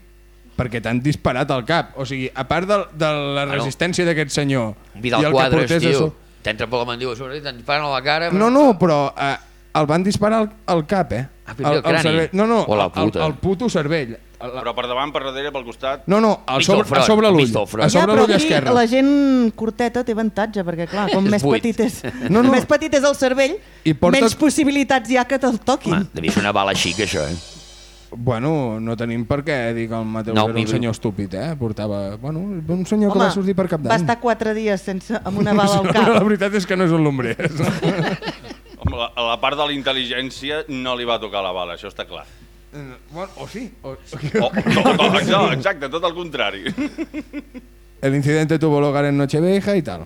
perquè t'han disparat al cap. O sigui, a part de, de la Bueno. resistència d'aquest senyor Vidal i el que Quadres, a tio. so- T'entra per la mandíbula a sobre i te'n disparen a la cara. No, no, però eh, el van disparar al, al cap, eh? Ah, el crani. cervell. No, no, O la el, puta. el, el puto cervell. El, Però per davant, per darrere, pel costat... no, no, del sobre, a sobre l'ull. A sobre ja, l'ull però esquerre. la gent curteta té avantatge, perquè clar, com És més buit. petit és, No, no. més petit és el cervell, I porta- menys possibilitats hi ha que te'l toquin. Home, devia ser una bala xica, això, eh? Bueno, no tenim per què dir que el Mateu No, era un senyor estúpid, eh? Portava... Bueno, un senyor que va sortir per cap d'any. va estar quatre dies sense, amb una bala al La cap. veritat és que no és un lombrés. Home, la- a la part de la intel·ligència no li va tocar la bala, això està clar. bueno, o sí. O... Oh, no, no, exacte, exacte, tot el contrari. El incidente tuvo lugar en Nochevieja y tal.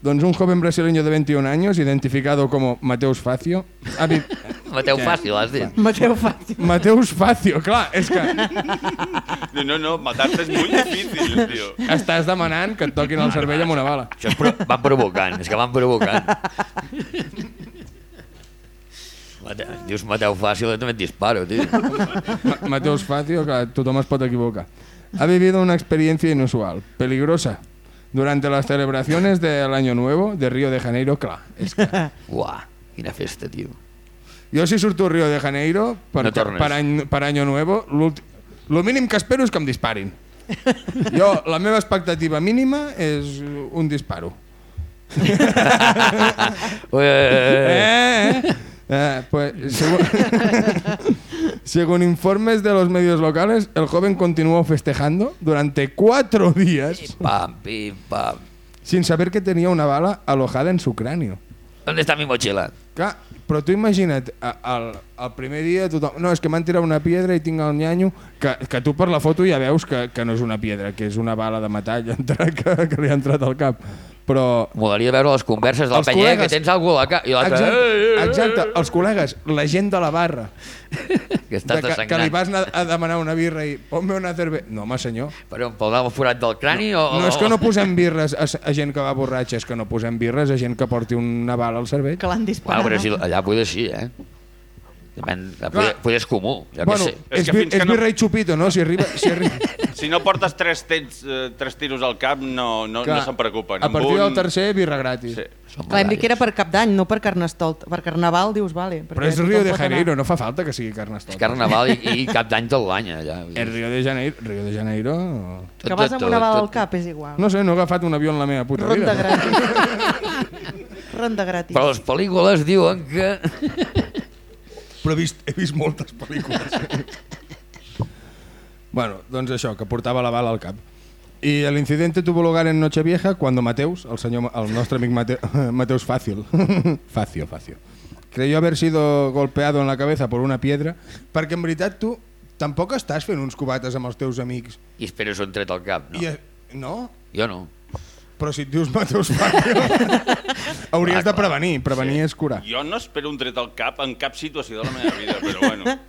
Doncs un joven brasileño de 21 años, identificado como Mateus Facio... Ha vi... Mateu Què? fàcil, has dit. Mateu fàcil. Mateus Facio, clar, és que No, no, no, matar-te és molt difícil, tio. estàs demanant que et toquin el cervell amb una bala. Això és pro van provocant, és que van provocant. Mateu, dius Mateu fàcil, jo també et disparo, tio. Ma- Mateus Facio, que tothom es pot equivocar. Ha vivido una experiencia inusual, peligrosa, durante las celebraciones del Año Nuevo de Río de Janeiro, clar. És que Uah, quina festa, tio. jo si surto a Río de Janeiro per, No tornes. per, any, per Año Nuevo, lo mínim que espero és que em disparin. Jo, la meva expectativa mínima és un disparo. Ué, Eh, eh. Eh, pues, según, según informes de los medios locales, el joven continuó festejando durante cuatro días Pam, pim, pam. sin saber que tenía una bala alojada en su cráneo. ¿Dónde está mi mochila? Clar, Però tu imagina't, el, el primer dia tothom... No, és que m'han tirat una piedra i tinc el nyanyo, que, que tu per la foto ja veus que, que no és una piedra, que és una bala de metall que, que li ha entrat al cap. Però... Molaria veure les converses del Els Penyec, col·legues- que tens algú a la cara. I Exacte, "Eh, eh, eh", exacte, els col·legues, la gent de la barra, que estàs de que, que li vas a demanar una birra i ponme una cervesa... No, home, senyor. Però pel dalt forat del crani o... No és que no posem birres a, a gent que va borratxa, és que no posem birres a gent que porti una bala al cervell. Que l'han Bueno, disparat. però si no? allà poder sí, eh? Depèn, poder, poder és comú, jo Bueno, sé. És és, que fins és que no- birra i xupito, no? Si arriba... Si arriba Si no portes tres, tens, eh, tres tiros al cap, no, no, no se'n preocupen. A partir un- del tercer, birra gratis. Sí. Clar, hem dit que era per cap d'any, no per Carnestol. Per Carnaval dius, vale. Però és Rio de. Janeiro, no fa falta que sigui Carnestoltes. És carnaval i, i cap d'any tot l'any, allà. És Rio de Janeiro... Rio de Janeiro... Tot, Que vas tot, amb una bala al cap, és igual. No sé, no he agafat un avió en la meva puta Ronda vida. gratis. Ronda gratis. Però les pel·lícules diuen que... Però he vist, he vist moltes pel·lícules. bueno, doncs això, que portava la bala al cap. Y el incidente tuvo lugar en Nochevieja cuando Mateus, el, señor, el nostre amic Mate, Mateus Fácil, Facio, Facio, creyó haber sido golpeado en la cabeza por una piedra, perquè en veritat tu tampoc estàs fent uns cubates amb els teus amics. I esperes un tret al cap, no? I, no? Jo no. Però si et dius Mateus Fácio, hauries de prevenir. Prevenir és curar. Jo no espero un tret al cap en cap situació de la meva vida, però bueno.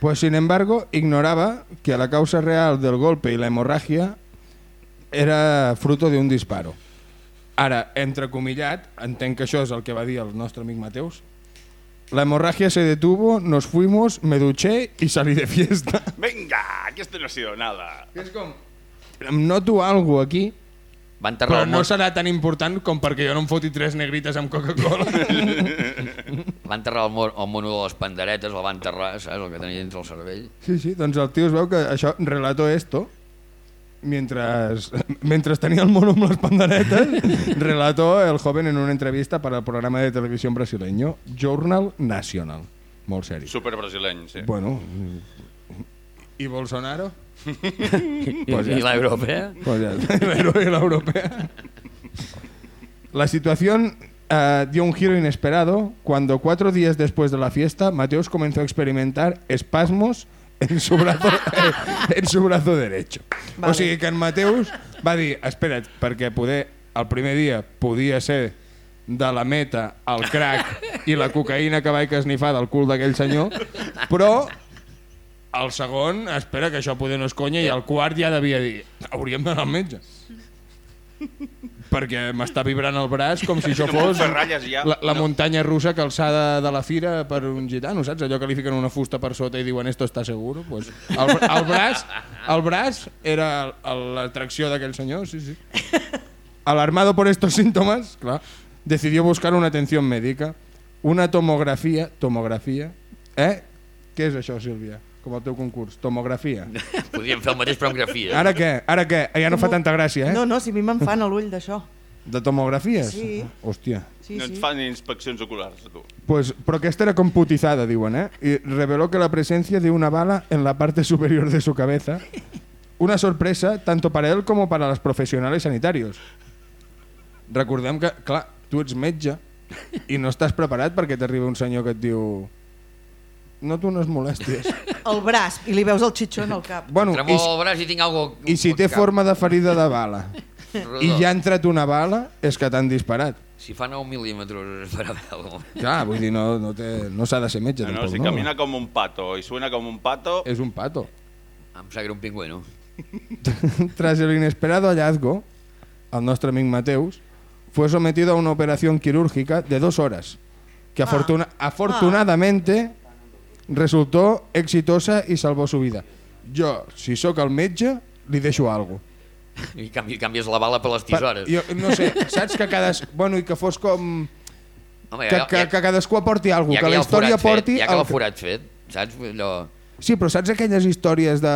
Pues sin embargo, ignoraba que la causa real del golpe y la hemorragia era fruto de un disparo. Ara, entrecomillat, entenc que això és el que va dir el nostre amic Mateus. La hemorragia se detuvo, nos fuimos, me duché y salí de fiesta. Venga, que esto no ha sido nada. És com... Em noto algo aquí, Va enterrar però no serà tan important com perquè jo no em foti tres negrites amb Coca-Cola. va enterrar el, mon... el mono de les panderetes, el va enterrar, saps? El que tenia dins el cervell. Sí, sí, doncs el tio es veu que això relató esto mientras, mientras tenía el mono amb les panderetes, relató el joven en una entrevista para el programa de televisión brasileño Journal Nacional. Molt seri. Super brasileny, sí. Bueno, ¿y Bolsonaro? Pues I la europea? Pues ya está, la europea. La situación eh, dio un giro inesperado cuando cuatro días después de la fiesta Mateus comenzó a experimentar espasmos en su brazo, eh, en su brazo derecho. Vale. O sigui que en Mateus va dir, espera't, perquè poder, el primer dia podia ser de la meta, el crack i la cocaïna que vaig esnifar del cul d'aquell senyor, però el segon, espera, que això poder no és conya, i el quart ja devia dir, hauríem d'anar al metge. Perquè m'està vibrant el braç com si això fos ja. la, la No. muntanya russa calçada de la fira per un gitano, saps? Allò que li fiquen una fusta per sota i diuen esto està seguro. Pues el, el, braç, el braç era l'atracció d'aquell senyor, sí, sí. Alarmado por estos síntomas, clar, decidió buscar una atención médica, una tomografía, tomografía, eh? Què és això, Sílvia? Com el teu concurs, tomografia. Podríem fer el mateix però amb grafia. Ara què? Ara què? Ja no fa tanta gràcia, eh? No, no, si a mi me'n fan a l'ull d'això. De tomografies? Sí. Hòstia. Sí, no et fan inspeccions oculars, tu. Pues, pero que esta era computizada, diuen, ¿eh? Y reveló que la presencia de una bala en la parte superior de su cabeza, una sorpresa tanto para él como para los profesionales sanitarios. Recordem que, clar, tu ets metge i no estàs preparat perquè t'arriba un senyor que et diu noto unes molèsties. El braç, i li veus el xitxó al cap. bueno, i, el braç i tinc algo... i si té forma de ferida de bala Rodó. i ja ha entrat una bala, és que t'han disparat. Si fa 9 mil·límetres per a veure... Clar, vull dir, no, no, té, no s'ha de ser metge. No, no, si camina com un pato i suena com un pato... És un pato. Em sap greu un pingüino. Tras el inesperado hallazgo, al nuestro amic Mateus fue sometido a una operación quirúrgica de dos horas, que afortuna- afortunadamente resultó exitosa y salvó su vida. Jo, si sóc el metge, li deixo algo. I canvi, canvies la bala per les Per, tisores. jo, no sé, saps que cada... Bueno, i que fos com... Home, Que, que, que cadascú aporti alguna ja que hi la història porti... Fet, ja que l'ha forat fet, saps? Allò... Sí, però saps aquelles històries de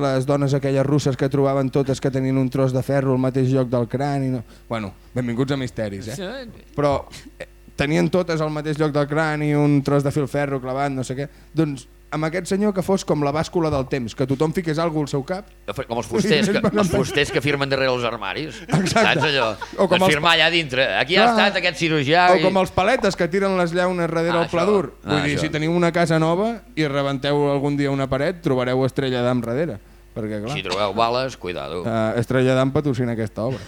les dones aquelles russes que trobaven totes que tenien un tros de ferro al mateix lloc del crani? No? Bueno, benvinguts a misteris, eh? Però eh, tenien totes al mateix lloc del crani, un tros de fil ferro clavat, no sé què. Doncs amb aquest senyor que fos com la bàscula del temps, que tothom fiqués alguna al seu cap. Com els fusters, que, els fusters que firmen darrere els armaris. Exacte. Saps allò? O com els firmar allà dintre. Aquí ha Clar. estat aquest cirurgià. O i- com els paletes que tiren les llaunes darrere Ah, el pla això. dur. Vull Ah, dir, això. si teniu una casa nova i rebenteu algun dia una paret, trobareu Estrella d'Am darrere. Perquè, clar, Si trobeu bales, cuidado. uh, Estrella d'Am patrocina aquesta obra.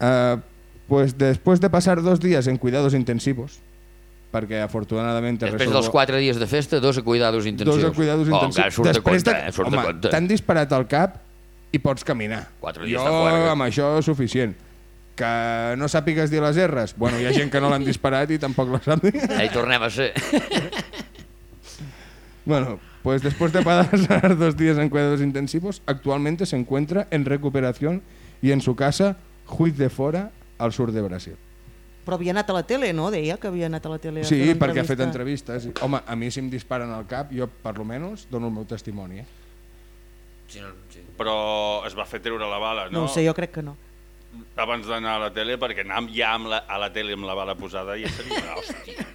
Uh, pues después de pasar dos días en cuidados intensivos, perquè afortunadamente... Després resolvo- dels quatre dies de festa, dos a cuidados intensius. Dos a cuidados oh, intensius. encara surt de Després compte, eh? Surt home, de compte. t'han disparat al cap i pots caminar. Quatre dies jo, de juerga. amb això és suficient. Que no sàpigues dir les R's? Bueno, hi ha gent que no l'han disparat i tampoc la sap dir. Ja hi tornem a ser. Bueno, pues después de pasar dos días en cuidados intensivos, actualmente se encuentra en recuperación y en su casa, Juiz de Fora, al sur de Brasil. Però havia anat a la tele, no? Deia que havia anat a la tele a Sí, una perquè ha fet entrevistes. Home, a mi si em disparen al cap, jo per lo menos dono el meu testimoni. Eh? Sí, no, sí. Però es va fer treure la bala, No no? sé, jo crec que no. Abans d'anar a la tele, perquè anar ja amb la, a la tele amb la bala posada ja seria una hòstia.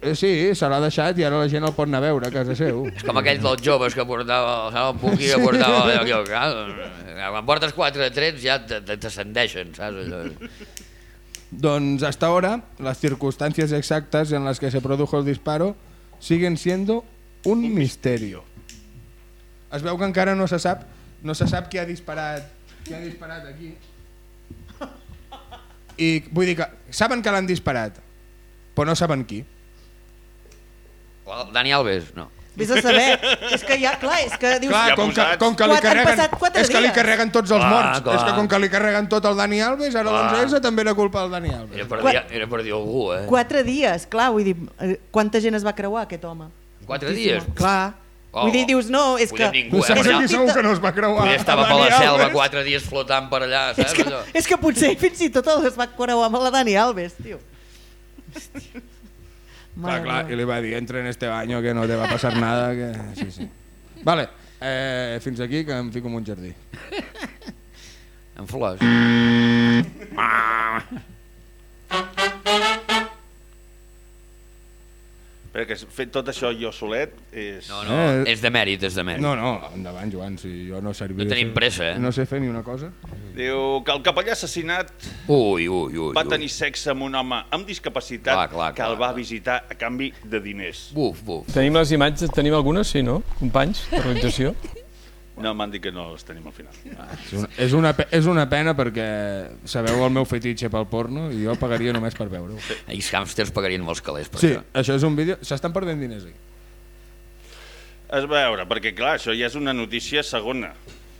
Eh, sí, se l'ha deixat i ara la gent el pot anar a veure a casa seu. És com aquell dels joves que portava, saps, el puqui que portava allò, allò, allò, quan portes quatre trets ja t'ascendeixen, saps? Allò. Doncs hasta ahora, las circunstancias exactas en las que se produjo el disparo siguen siendo un misterio. Es veu que encara no se sap, no se sap qui ha disparat, qui ha disparat aquí. I vull dir que saben que l'han disparat, però no saben qui. El Dani Alves, no. Vés a saber. és que ja, clar, és que dius... Clar, com que, com que li Quatre- han carreguen, quatre és que li dies. carreguen tots els Clar, morts. clar. És que com que li carreguen tot el Dani Alves, ara Clar. l'11S també era culpa del Dani Alves. Era per, Qua- dir, era per dir algú, eh? Quatre dies, clar, vull dir, eh, quanta gent es va creuar aquest home? Quatre dies? Clar. Oh, vull dir, dius, no, és que... Ningú, No eh? saps Allà- qui segur que no es va creuar. Potser estava per la selva quatre dies flotant per allà, És saps? que, Allò? és que potser fins i tot es va creuar amb la Dani Alves, tio. Clar, clar, i li va dir, entra en este baño que no te va pasar nada. Que... Sí, sí. Vale, eh, fins aquí que em fico en un jardí. En flors. Perquè fer tot això jo solet és... No, no, Eh, és de mèrit, és de mèrit. No, no, endavant, Joan, si jo no serviria... No tenim pressa, eh? No sé fer ni una cosa. Diu que el capellà assassinat Ui, ui, ui. va ui. tenir sexe amb un home amb discapacitat Clar, clar, que el va clar. visitar a canvi de diners. Buf, buf. Tenim les imatges, tenim algunes, sí, no? Companys de realització? No, m'han dit que no les tenim al final. És una, és, una, és una pena perquè sabeu el meu fetitxe pel porno i jo pagaria només per veure-ho. Els hàmsters pagarien molts calés per Sí, això. això és un vídeo... S'estan perdent diners aquí. Es veure, perquè clar, això ja és una notícia segona.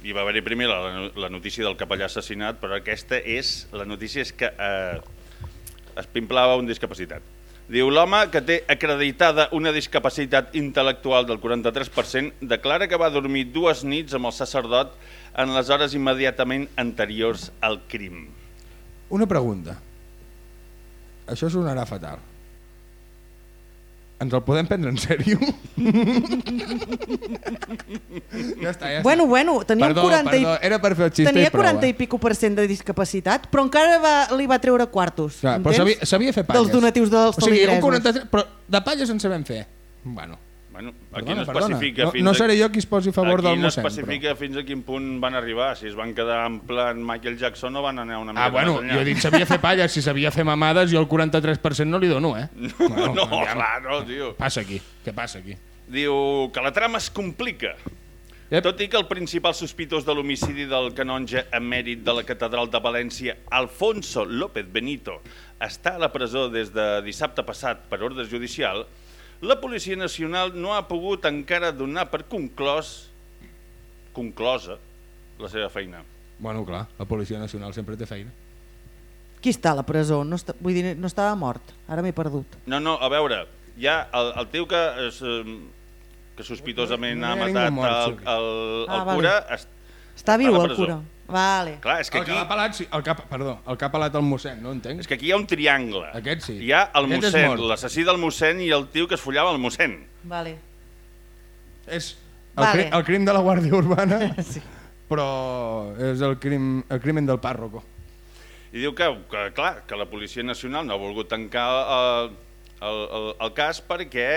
Hi va haver-hi primer la, la notícia del capellà assassinat, però aquesta és, la notícia és que eh, es pimplava un discapacitat. Diu, l'home que té acreditada una discapacitat intel·lectual del 43% declara que va dormir dues nits amb el sacerdot en les hores immediatament anteriors al crim. Una pregunta. Això sonarà fatal. Ens el podem prendre en sèrio? ja està, ja Bueno, està. bueno, tenia perdó, 40 perdó, i... era per fer el xiste Tenia i prou. 40 eh? i pico per cent de discapacitat, però encara va, li va treure quartos. Clar, però sabia, sabia fer palles. Dels donatius dels o sigui, un feligresos. 43, però de palles en sabem fer. Bueno, Bueno, aquí perdona, no es especifica No, fins no a- seré jo qui es posi a favor Aquí del no mossèn. especifica fins a quin punt van arribar. Si es van quedar en plan Michael Jackson o van anar una mica Ah, bueno, més enllà. jo he dit sabia fer palles, si sabia fer mamades, jo el 43% no li dono, eh? Bueno, No, aviam. clar, no, tio. Passa aquí, què passa aquí? Diu que la trama es complica. Ep. Tot i que el principal sospitós de l'homicidi del canonge emèrit de la catedral de València, Alfonso López Benito, està a la presó des de dissabte passat per ordre judicial, la Policia Nacional no ha pogut encara donar per conclòs conclosa la seva feina. Bueno, clar, la Policia Nacional sempre té feina. Qui està a la presó? No està, vull dir, no estava mort. Ara m'he perdut. No, no, a veure, ja el, el tio que, es, eh, que sospitosament No ha hi ha matat mort, el, el, el Ah, vale. cura... Es, Està viu el cura. Vale. clar, és que El que aquí... l'ha pelat, sí, el ha- perdó, el ha pelat el mossèn, no entenc? És que aquí hi ha un triangle. Aquest sí. Hi ha el Aquest mossèn, l'assassí del mossèn i el tio que es follava el mossèn. Vale. És el, Vale. cri, el crim de la Guàrdia Urbana, Sí. però és el crim, el crimen del pàrroco. I diu que, que, clar, que la Policia Nacional no ha volgut tancar el, el, el, el cas perquè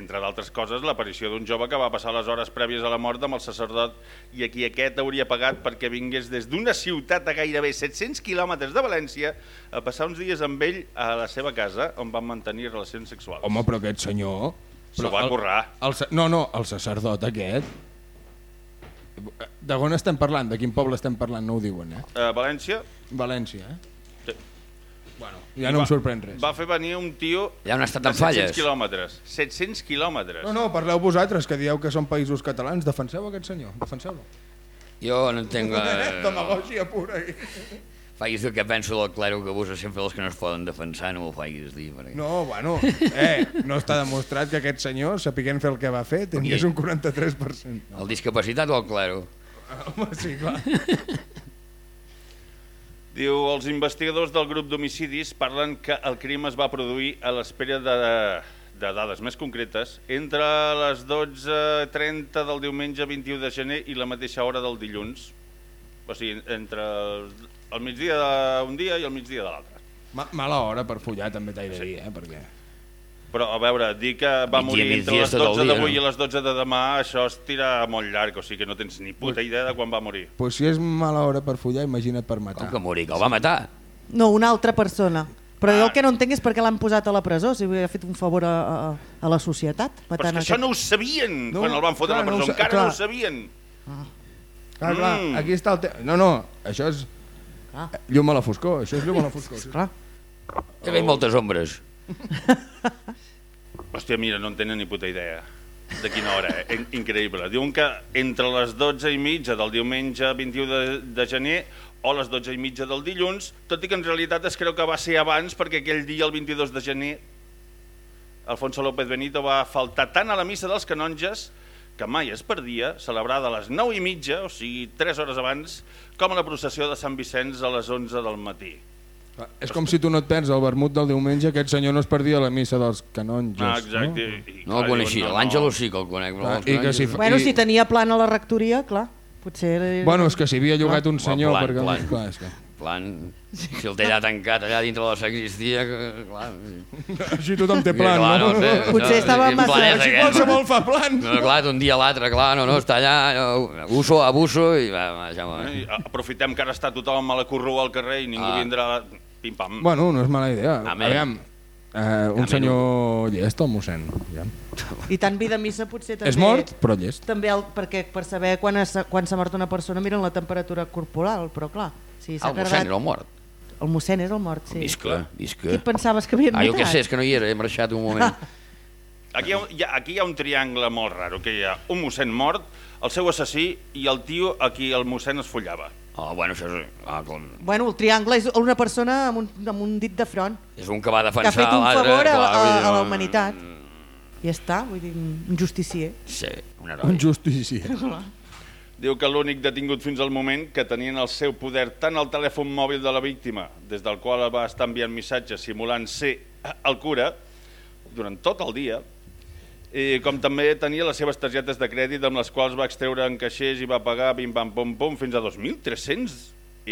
entre d'altres coses, l'aparició d'un jove que va passar les hores prèvies a la mort amb el sacerdot i a qui aquest hauria pagat perquè vingués des d'una ciutat a gairebé 700 quilòmetres de València a passar uns dies amb ell a la seva casa on van mantenir relacions sexuals. Home, però aquest senyor... S'ho va el- currar. El, sa- no, no, el sacerdot aquest... De on estem parlant? De quin poble estem parlant? No ho diuen, eh? A València València, eh? Ja no em sorprèn res. va fer venir un tio Ja on ha estat de en 700 falles. quilòmetres. 700 quilòmetres. No, no, parleu vosaltres, que dieu que són països catalans. Defenseu aquest senyor, defenseu-lo. Jo no entenc... Eh, Demagògia pura. facis el que penso del clero que abusa sempre dels que no es poden defensar, no m'ho facis dir. Perquè... No, bueno, eh, no està demostrat que aquest senyor, sapiguent fer el que va fer, tingués un 43%. No. El discapacitat o el clero? Home, sí, clar. Diu, els investigadors del grup d'homicidis parlen que el crim es va produir a l'espera de, de dades més concretes entre les 12.30 del diumenge 21 de gener i la mateixa hora del dilluns. O sigui, entre el, el migdia d'un dia i el migdia de l'altre. Ma mala hora per follar, també t'he de dir, eh? Perquè... Però, a veure, dir que va morir entre les és tot el 12 dia, d'avui no? i les 12 de demà, això es tira molt llarg, o sigui que no tens ni puta idea de quan va morir. Pues si és mala hora per follar, imagina't per matar. Com que morir, que el va matar? No, una altra persona. Però jo Ah. el que no entenc és per què l'han posat a la presó, si havia fet un favor a, a, a la societat. Però és que això aquest- no ho sabien No, quan el van fotre a clar, la no ho presó, sa- encara clar. no ho sabien. Clar, clar, Mm. aquí està el tema. No, no, això és Clar. llum a la foscor, això és llum a la foscor. Clar. Que veig moltes ombres. Hòstia, mira, no en tenen ni puta idea de quina hora, eh? In- Increïble. Diuen que entre les 12 i mitja del diumenge 21 de, de gener o les 12 i mitja del dilluns, tot i que en realitat es creu que va ser abans perquè aquell dia, el 22 de gener, Alfonso López Benito va faltar tant a la missa dels canonges que mai es perdia, celebrada a les 9 i mitja, o sigui, 3 hores abans, com a la processió de Sant Vicenç a les 11 del matí. És com si tu no et perds el vermut del diumenge, aquest senyor no es perdia la missa dels canonges. Ah, exacte. No? I, No el coneixia. diuen, no, L'Àngelo sí que el conec. Clar, els i que si no. fa- Bueno, I- si tenia plan a la rectoria, clar, potser... Era... Bueno, és que s'hi havia llogat un senyor, plan, perquè... plan. Clar, és que... plan, si el té allà tancat allà dintre de la sagristia, que, clar... Així tothom té plan, clar, no? no, sé, Potser això, estava massa- plan és Així aquest? qualsevol fa plan. No, clar, d'un dia a l'altre, clar, no, no, està allà, no, uso, abuso, i va, va, ja va. Eh, i Aprofitem que ara està tothom a la corrua al carrer i ningú Ah. vindrà... Pim-pam. Bueno, no és mala idea. Amén. Aviam, eh, un Amén. senyor llest, el mossèn. Aviam. I tant vida missa potser també... És mort, però llest. També el, perquè per saber quan, es, quan s'ha mort una persona miren la temperatura corporal, però clar, si s'ha Ah, el mossèn carregat... era el mort. El mossèn és el mort, sí. Visca, visca. Qui et pensaves que havien Ah, jo què matat? sé, és que no hi era, he marxat un moment. Aquí hi, ha, hi ha, aquí hi ha un triangle molt raro, que hi ha un mossèn mort, el seu assassí i el tio a qui el mossèn es follava. Ah, bueno, això és... Ah, com... Bueno, el triangle és una persona amb un, amb un dit de front És un que va que defensar ha fet un l'altre, favor a, clar, a, a la humanitat. Ja està, vull dir, un justicier. Sí, un Un heroi. justicier. Diu que l'únic detingut fins al moment que tenien al seu poder tant el telèfon mòbil de la víctima, des del qual va estar enviant missatges simulant ser el cura durant tot el dia, i com també tenia les seves targetes de crèdit amb les quals va extreure en caixers i va pagar pim pam pum pum fins a 2.300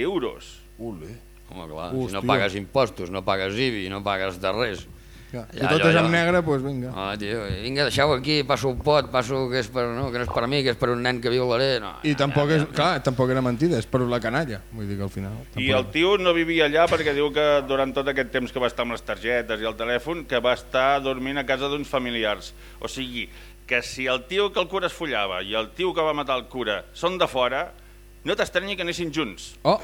euros. Ule. Home, clar, Hòstia. si no pagues impostos, no pagues IBI, no pagues de res. Ja. Si Ja, tot allò, és en negre, doncs vinga. Ah, tio, vinga, deixeu aquí, passo un pot, passo que és per, no, que no és per a mi, que és per un nen que violaré. No, I tampoc és, clar, tampoc era mentida, és per la canalla. Vull dir que al final... I el tampoc- tio no vivia allà perquè diu que durant tot aquest temps que va estar amb les targetes i el telèfon, que va estar dormint a casa d'uns familiars. O sigui, que si el tio que el cura es follava i el tio que va matar el cura són de fora, no t'estranyi que anessin junts. Oh,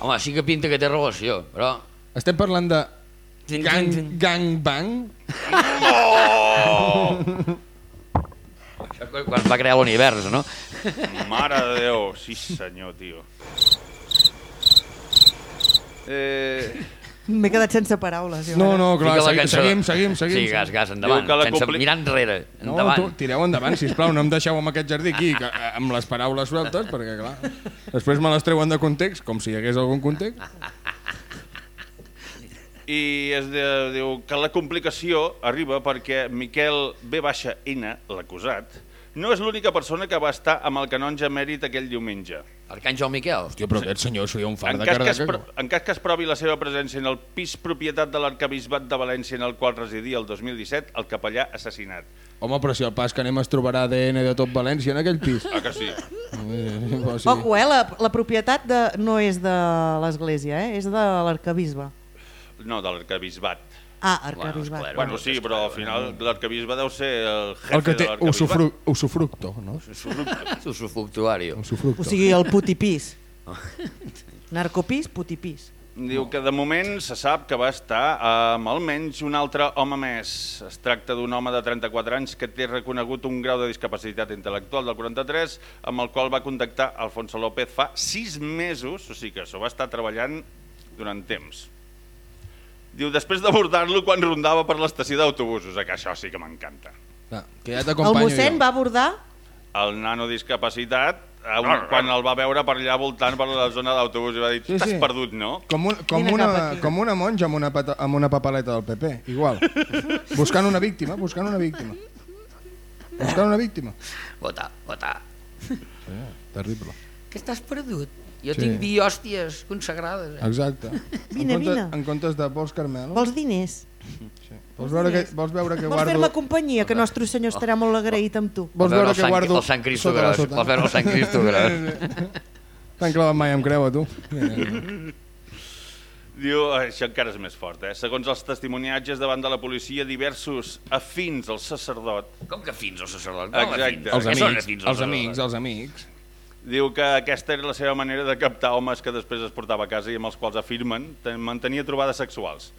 Home, sí que pinta que té relació, però... estem parlant de gang, tin. gangbang? Això quan- va crear l'univers, no? Mare de Déu, sí senyor, tio. Eh, M'he quedat sense paraules. jo, No, ara. no, clar, Fica la segui- cançó. seguim, seguim, seguim. Sí, gas, gas, endavant, Diu que la sense compli- mirar enrere, No, endavant. tu, tireu endavant, sisplau, no em deixeu amb aquest jardí aquí, que, eh, amb les paraules sueltes, perquè, clar, després me les treuen de context, com si hi hagués algun context. I es de, diu que la complicació arriba perquè Miquel B. N, l'acusat, no és l'única persona que va estar amb el canonge emèrit aquell diumenge. Arcàngel Miquel. Hòstia, però aquest senyor seria un far En de cas, cardaca. pro- en cas que es provi la seva presència en el pis propietat de l'arcabisbat de València en el qual residia el 2017, el capellà assassinat. Home, però si el pas que anem es trobarà ADN de tot València en aquell pis. Ah, que sí? Eh, sí. Ojo, eh? La, la propietat de, no és de l'església, eh? És de l'arcabisbe. No, de l'arcabisbat. Ah, Bueno, arcabisbat. esclar, Bueno, sí, però al final l'arcabisbe deu ser el jefe El que té de l'arcabisbat. usufru usufructo, no? Usufructuario. Usufructo. o sigui, el putipís. Narcopís, putipís. Diu que de moment se sap que va estar amb almenys un altre home més. Es tracta d'un home de 34 anys que té reconegut un grau de discapacitat intel·lectual del 43 amb el qual va contactar Alfonso López fa 6 mesos, o sigui que això va estar treballant durant temps. Diu, després d'abordar-lo quan rondava per l'estació d'autobusos, que això sí que m'encanta. Ah, que ja El t'acompanyo mossèn jo. va abordar... El nano discapacitat, a un, quan el va veure per allà voltant per la zona d'autobús i va dir, Sí, t'has sí. perdut, no? Com, un, com, una, com una monja amb una, pata, amb una papaleta del PP, igual. buscant una víctima, buscant una víctima. Buscant una víctima. Votar, votar. Terrible. Que estàs perdut? Jo Sí. tinc biòsties consagrades. Eh? Exacte. Vine, en, comptes, vine. en comptes de vols Carmel, Vols diners? vols veure que, vols veure que Vols guardo... fer-me companyia, que nostre senyor estarà molt agraït amb tu. Vols veure que guardo... el Sant Cristo sotana? Vols veure el Sant Cristo Gros. T'han clavat mai amb creu, a tu? Diu, això encara és més fort, eh? Segons els testimoniatges davant de la policia, diversos afins al sacerdot Com que fins al sacerdot? Exacte. Els amics, afins al els amics, els amics. Diu que aquesta era la seva manera de captar homes que després es portava a casa i amb els quals afirmen ten- mantenia trobades sexuals.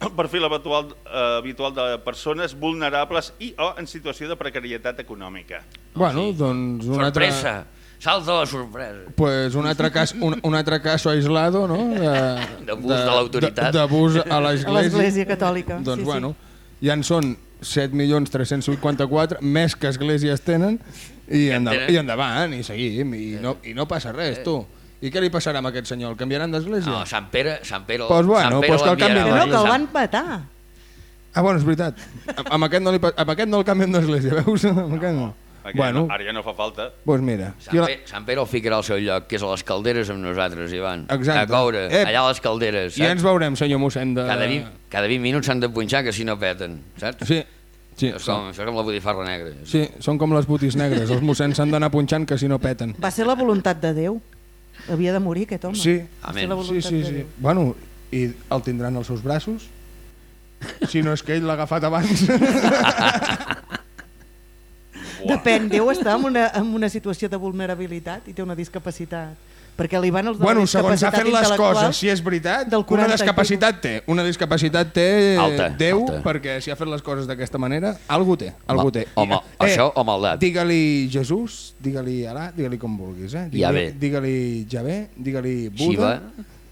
El perfil habitual, eh, habitual de persones vulnerables i o en situació de precarietat econòmica. Bueno, doncs un altre... Sorpresa. Salta la sorpresa. Pues un altre cas, un, un altre caso aislado, no? De- D'abús de l'autoritat. de- D'abús a l'església. l'església catòlica. Doncs sí, bueno, ja en són 7.354, més que esglésies tenen, i, enda tenen? i endavant, i seguim, i no, i no passa res, tu. I què li passarà amb aquest senyor? El canviaran d'església? No, Sant Pere, Sant Pere, Pues bueno, Sant Pere pues que el Que no, que el van matar. Ah, bueno, és veritat. Amb, aquest no li, pa- amb aquest no el canvien d'església, veus? Amb aquest no. Bueno, Ara ja no fa falta. doncs mira. Sant Pere, Sant Pere el ficarà al seu lloc, que és a les calderes amb nosaltres, Ivan. Exacte. A coure, Ep. allà a les calderes, Ja ens saps? veurem, senyor mossèn de... Cada 20, cada 20 minuts s'han de punxar, que si no peten, saps? Sí, sí, És com, això és com la botifarra negra. sí, són com les botis negres. Els mossens s'han d'anar punxant que si no peten. Va ser la voluntat de Déu. Havia de morir aquest home. Sí, Amén. sí, sí, sí. Bueno, i el tindran als seus braços? Si no és que ell l'ha agafat abans. Depèn, Déu està en una, en una situació de vulnerabilitat i té una discapacitat. Perquè li van els de bueno, segons ha fet les coses, si és veritat, del una 40 i discapacitat té. Una discapacitat té Alta, Déu, alta. perquè si ha fet les coses d'aquesta manera, algú té, algú té. o ma- això o maldat. Digue-li Jesús, digue-li Alà, digue-li com vulguis. Eh? Javé. Digue-li digue Javé, digue-li Buda,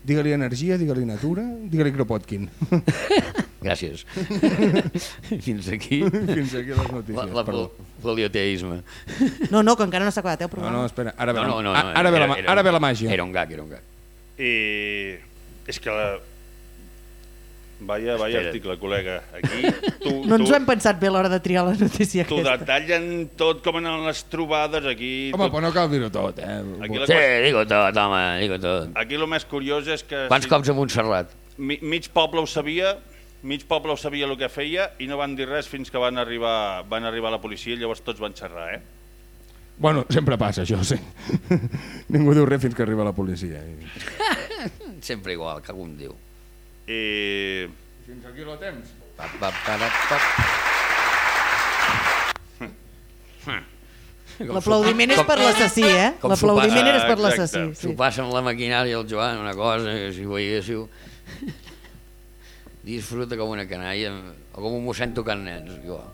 digue-li energia, digue-li natura, digue-li Kropotkin. Gràcies. Fins aquí Fins aquí les notícies. la, la, l'helioteisme. No, no, que encara no s'ha acabat, eh, el No, programa. no, espera, ara ve, No, la, no, no, no, ara ve, la, era- ma- era ara ve la màgia. Era un gag, era un gag. I és que la... Vaya, vaya article, col·lega. Aquí tu, No ens tu, ho hem pensat bé a l'hora de triar la notícia t'ho aquesta. detallen tot com en les trobades aquí. Home, tot, però no cal dir-ho tot, eh? Aquí la Sí, digo tot, home, digo tot. Aquí el més curiós és que Quants cops a Montserrat? mi, mig poble ho sabia, mig poble ho sabia el que feia i no van dir res fins que van arribar, van arribar la policia i llavors tots van xerrar, eh? Bueno, sempre passa això, sí. Ningú diu res fins que arriba la policia. Sempre igual, que algun diu. I... Fins aquí el temps. Pa, pa, pa, pa, pa. L'aplaudiment és per l'assassí, eh? L'aplaudiment és per l'assassí. exacte. S'ho Sí. passa amb la maquinària el Joan, una cosa que si ho veiéssiu... Disfruta com una canalla, o com un mossèn tocant nens. Igual.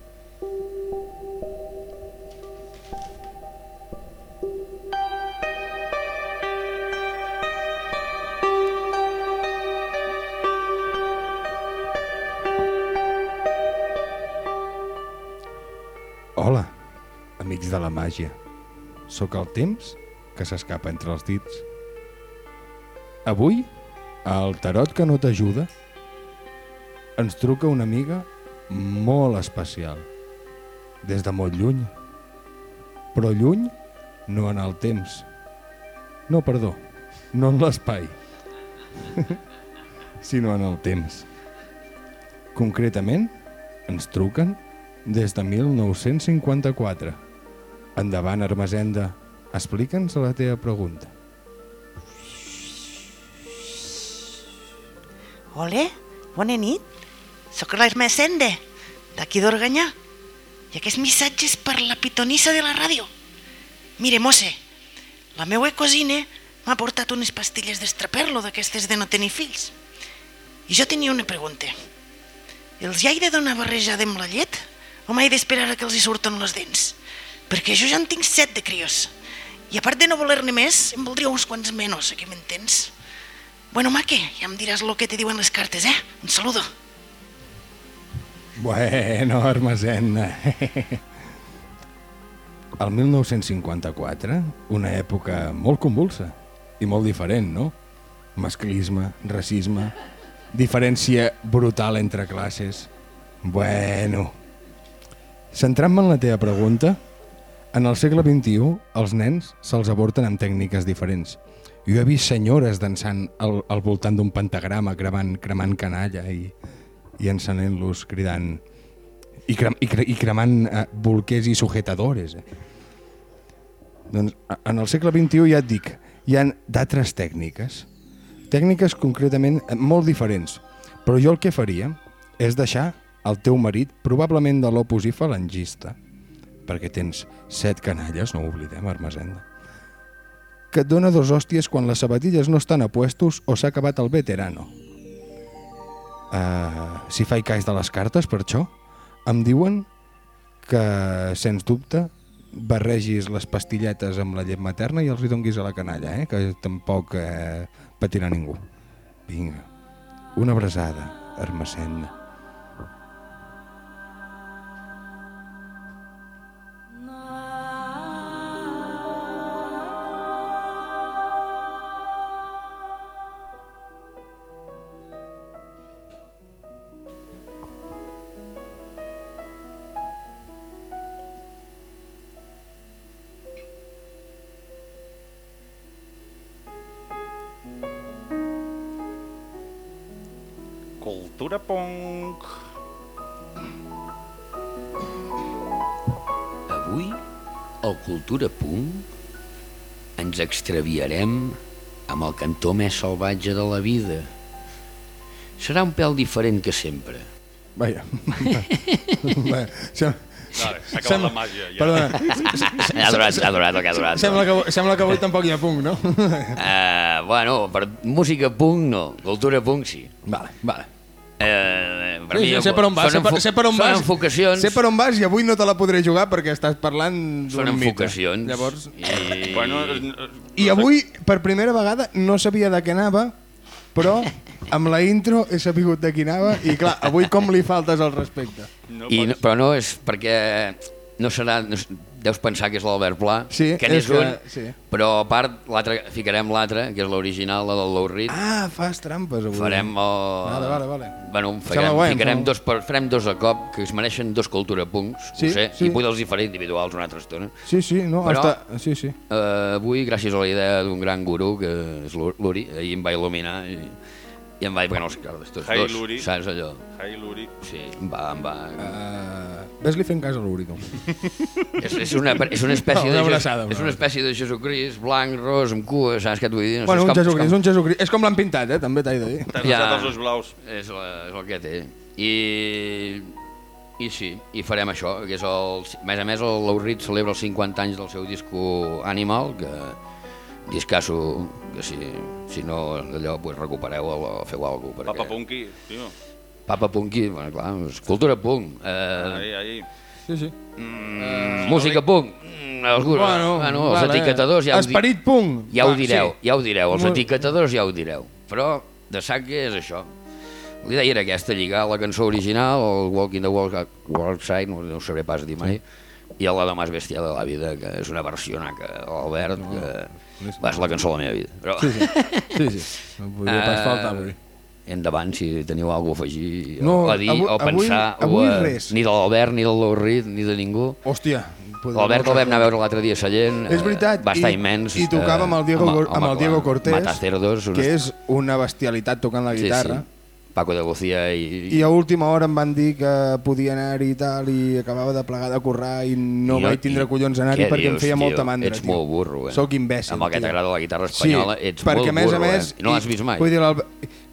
Hola, amics de la màgia. Sóc el temps que s'escapa entre els dits. Avui, al tarot que no t'ajuda, ens truca una amiga molt especial, des de molt lluny, però lluny no en el temps. No, perdó, no en l'espai, sinó en el temps. Concretament, ens truquen des de 1954. Endavant, Armesenda, explica'ns la teva pregunta. Ole, bona nit. Soc l'Hermesende, d'aquí d'Organyà. I aquest missatge és per la pitonissa de la ràdio. Mire, mosse, la meua cosina m'ha portat unes pastilles d'estraperlo d'aquestes de no tenir fills. I jo tenia una pregunta. Els hi he de donar barrejada amb la llet o m'he d'esperar que els hi surten les dents? Perquè jo ja en tinc set de crios. I a part de no voler-ne més, em voldria uns quants menys, que m'entens? Bueno, maque, ja em diràs el que te diuen les cartes, eh? Un saludo. Bueno, Armesenda. El 1954, una època molt convulsa i molt diferent, no? Masclisme, racisme, diferència brutal entre classes. Bueno. Centrant-me en la teva pregunta, en el segle XXI els nens se'ls avorten amb tècniques diferents. Jo he vist senyores dansant al, al voltant d'un pentagrama, cremant, cremant canalla i, i encenent-los, cridant i, crem, i, cre, i cremant eh, bolquers i sujetadores. Eh. Doncs en el segle XXI ja et dic, hi han d'altres tècniques, tècniques concretament eh, molt diferents, però jo el que faria és deixar el teu marit probablement de l'opus i falangista, perquè tens set canalles, no ho oblidem, Armesenda, que et dona dos hòsties quan les sabatilles no estan a puestos o s'ha acabat el veterano. Uh, si faig cas de les cartes, per això, em diuen que, sens dubte, barregis les pastilletes amb la llet materna i els hi donguis a la canalla, eh? que tampoc eh, patirà ningú. Vinga, una abraçada, Hermesenda. Cultura Punk, ens extraviarem amb el cantó més salvatge de la vida. Serà un pèl diferent que sempre. Vaja. Vaja. Sem Vale, s'ha acabat Sembla- la màgia. Ja. Perdona, Ha durat, ha durat el que ha durat. sembla que, sembla que avui tampoc hi ha punt, no? Uh, bueno, per música punk no, cultura punk sí. vale, vale. Uh, per Sí, mi, sí, sé per on vas, sé són per, sé per on són vas. enfocacions, Sé per on vas i avui no te la podré jugar perquè estàs parlant són d'un mite. enfocacions. Llavors, I... Bueno, eh, I avui, per primera vegada, no sabia de què anava, però amb la intro he sabut de qui anava i clar, avui com li faltes al respecte. no I no, però no és perquè no serà... No, deus pensar que és l'Albert Pla, Sí, que n'és un, sí. però a part l'altre ficarem l'altre, que és l'original, la del Lou Reed. Ah, fas trampes avui. farem el... Vale, vale, vale. Bueno, farem, guai, ficarem dos, per, farem dos a cop, que es mereixen dos cultura punks, Sí, ho sé, sí. i poder els faré individuals una altra estona. Sí, sí, no, Però- està... Sí, sí. Uh, avui, gràcies a la idea d'un gran gurú, que és l'Ur- l'Uri, ahir em va il·luminar i, i em va dir, bueno, els cardes, tots Hi, dos, l'Uri. saps allò? Ai, l'Uri. Sí, em va, em va... Uh, Ves-li fent cas a l'Uri, tu. És, és, una, és una espècie Una de, abraçada, és una una espècie de Jesucrist, blanc, ros, amb cua, saps què et vull dir? No bueno, sé, un és com- Jesucrist, és com- un Jesucrist. És com l'han pintat, eh? També t'he de dir. T'has Ja. els ulls blaus. És, la, és el que té. I, I sí, i farem això, que és el... A més a més, Reed celebra els 50 anys del seu disco Animal, que discasso, que si, si no allò, pues, recupereu o feu alguna cosa. Papa Punky, tio. Papa Punky, bueno, clar, és cultura punk. Eh, Ahí, ahí. Sí, sí. mm, música punk. Mm, els, bueno, bueno, els vale. etiquetadors ja ho, di- Esperit punk. ja ho direu, sí. ja ho direu, els etiquetadors ja ho direu. Però de sac que és això. La idea era aquesta, lligar la cançó original, el Walking the Walk, Walk Side, no, no ho sabré pas dir mai, i el la més bèstia de la vida, que és una versió naca, l'Albert, que va, és la cançó de la meva vida. Però, Sí, sí. sí, sí. No podria pas Eh, faltar avui. Endavant, si teniu alguna cosa a afegir, No, o a dir, avui- o a avui- pensar, avui o a, res. ni de l'Albert, ni del Lou Reed, ni de ningú. Hòstia, L'Albert el vam anar a veure l'altre dia a Sallent. És veritat. Eh, va estar I, immens. I tocava amb el Diego, eh, amb, el Diego Cortés, Matacerdos, que és una bestialitat tocant la guitarra. Sí, sí. Paco de Lucía i... I a última hora em van dir que podia anar-hi i tal, i acabava de plegar de currar i no I- vaig tindre i- collons d'anar-hi què perquè em dius, feia tio? molta mandra. Ets tio. molt burro, eh? Soc imbècil, Amb el que t'agrada la guitarra espanyola, ets perquè molt burro, a més, eh? No l'has vist mai? Vull dir,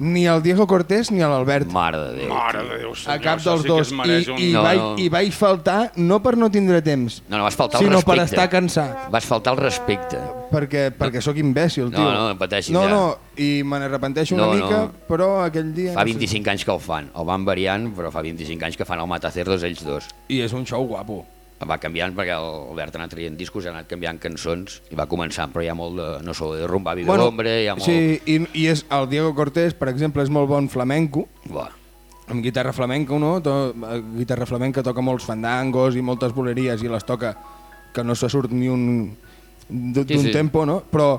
ni el Diego Cortés ni l'Albert. Mare de Déu. Mare de Déu, A senyor, cap això dels sí dos. I, un... i, No, vaig, no. I vaig faltar, no per no tindre temps, No, no, vas faltar el sinó respecte. per estar cansat. Vas faltar el respecte. Perquè, perquè sóc imbècil, tio. no, no pateixis, No, ja. no, i me n'arrepenteixo una No, mica, no. però aquell dia... Fa no sé. 25 anys que el fan. El van variant, però fa 25 anys que fan el Matacerdos ells dos. I és un show guapo. Va canviant perquè l'Albert ha anat traient discos, ha anat canviant cançons i va començar, però hi ha molt de... No sou de rumba, vida bueno, l'ombre, hi ha molt... Sí, i, i és, el Diego Cortés, per exemple, és molt bon flamenco, Buah. amb guitarra flamenca, no? To, eh, guitarra flamenca toca molts fandangos i moltes boleries i les toca que no se surt ni un d'un Sí, sí. tempo, no? Però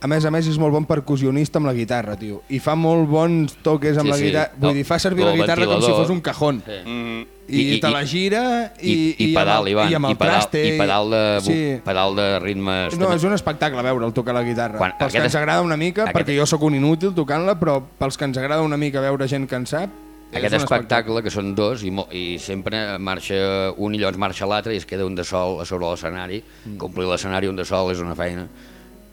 a més a més és molt bon percussionista amb la guitarra, tio. I fa molt bons toques amb Sí, la sí. guitarra. Vull El- dir, fa servir la el guitarra com si fos un cajón. Sí. Mm, I, I- I, te i- la gira i, I, i, pedal, amb, el- Ivan, i amb el i pedal, traste. i pedal de, Sí. pedal de ritmes... No, també. és un espectacle veure'l tocar la guitarra. Quan pels que aquest ens es- agrada una mica, aquest- perquè jo sóc un inútil tocant-la, però pels que ens agrada una mica veure gent que en sap, Aquest espectacle, que són dos, i, i sempre marxa un i llavors marxa l'altre i es queda un de sol a sobre l'escenari. Mm. Complir l'escenari un de sol és una feina.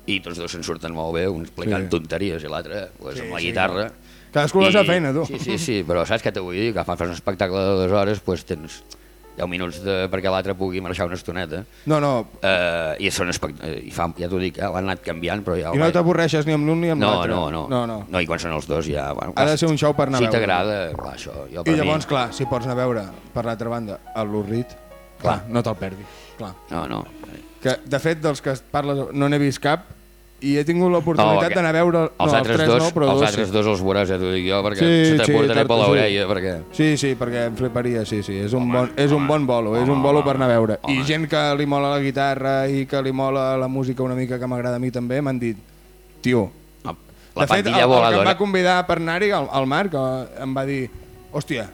I tots dos se'n surten molt bé, un explicant Sí. tonteries i l'altre pues, Sí, amb la sí. guitarra. Cadascú la seva feina, tu. Sí, sí, sí, però saps què t'ho vull dir? Que fan fas un espectacle de dues hores, pues, tens 10 minuts de, perquè l'altre pugui marxar una estoneta. No, no, Uh, I són espect... i fa, ja t'ho dic, eh, l'han anat canviant, però ja... i no t'avorreixes ni amb l'un ni amb no, l'altre. no, no, no, no. no. i quan són els dos ja... Bueno, Ha de ser un show per anar si a veure. t'agrada, clar, això... Jo, per I llavors, mi, clar, si pots anar a veure, per l'altra banda, el Lurrit, clar, Clar. no te'l perdis. Clar. No, no. Que, de fet, dels que parles, no n'he vist cap, i he tingut l'oportunitat No, d'anar a veure... Els no, altres tres dos, no, però els dos altres sí. dos els veuràs, ja t'ho dic jo, perquè Sí, se t'aportaré sí, per sí. l'orella, perquè... Sí, sí, perquè em fliparia, sí, sí. És un, bon, és un bon bolo, és un bolo per anar a veure. I gent que li mola la guitarra i que li mola la música una mica que m'agrada a mi també, m'han dit, tio... La de fet, el, el que em va convidar per anar-hi, el, el Marc, em va dir, hòstia,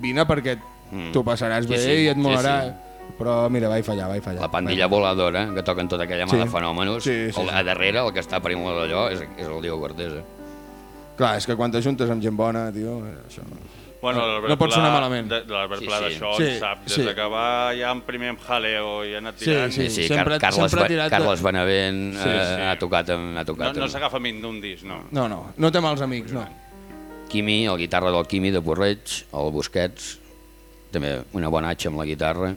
vine perquè Mm. t'ho passaràs Sí, bé sí, i et sí, molarà. sí. Però mira, vaig fallar, vaig fallar. La pandilla voladora, que toquen tota aquella mà Sí. de fenòmenos, Sí, sí, el, sí. a darrere, el que està per d'allò, és, és el Diego Cortés. Eh? Clar, és que quan t'ajuntes amb gent bona, tio, eh, això... Bueno, No pot sonar malament. De, de l'Albert Sí, Pla sí. d'això Sí, en sap, des sí. de que va ja en primer amb Jaleo i ha anat tirant. Sí, Sí, sí, sempre- Car Carles, sempre tirat Carles Benavent Sí, sí, sí. sí. ha tocat amb... Ha No, tocat no amb... s'agafa mint d'un disc, no. No, no, no té mals amics, no. Quimi, el guitarra del Quimi de Porreig, el Busquets, també una bona atxa amb la guitarra.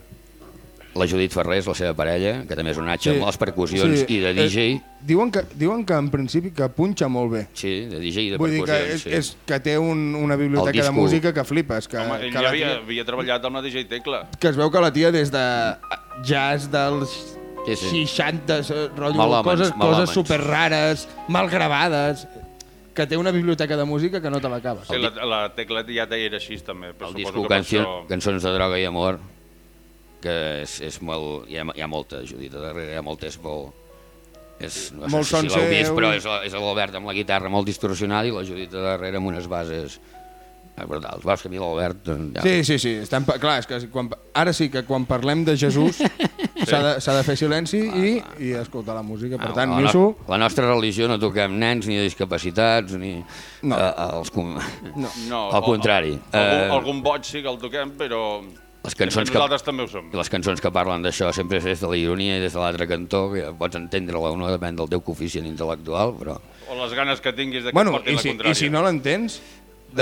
La Judit Ferrés, la seva parella, que també és una atxa sí, amb les percussions sí, i de DJ. Eh, diuen, que, diuen que en principi que punxa molt bé. Sí, de DJ i de Vull dir que percussions. és, sí. és que té un, una biblioteca de música que flipes. Que, Home, ell que, ja havia, tia, havia treballat amb la DJ Tecla. que es veu que la tia des de jazz dels Sí, sí. 60, eh, rotllo, Melòmens, coses, melòmens. coses super rares, mal gravades, que té una biblioteca de música que no te l'acabes. Sí, la, la Tecla ja era així també. Però el disco que cancio, això- Cançons de droga i amor, que és, és molt, hi, ha, hi ha molta Judit darrere, hi ha molta, és molt... És, no Molt sé si l'heu vist, però és, és l'Albert amb la guitarra molt distorsionada i la Judit darrere amb unes bases eh, brutals. Veus que a mi l'Albert... doncs, Ja. Sí, sí, sí. Estem, clar, és que quan, ara sí que quan parlem de Jesús s'ha de, s'ha de fer silenci i, i escoltar la música. Per Ah, tant, la, Miso, la nostra religió no toquem nens ni discapacitats ni No. eh, els, com- no. No, al contrari. Algun, Eh, algun boig sí que el toquem, però les cançons que, nosaltres també ho som. Les cançons que parlen d'això sempre és des de la ironia i des de l'altre cantó, que pots entendre-la o no, depèn del teu coeficient intel·lectual, però O les ganes que tinguis de que Bueno, portin i la si, contrària. i si no l'entens,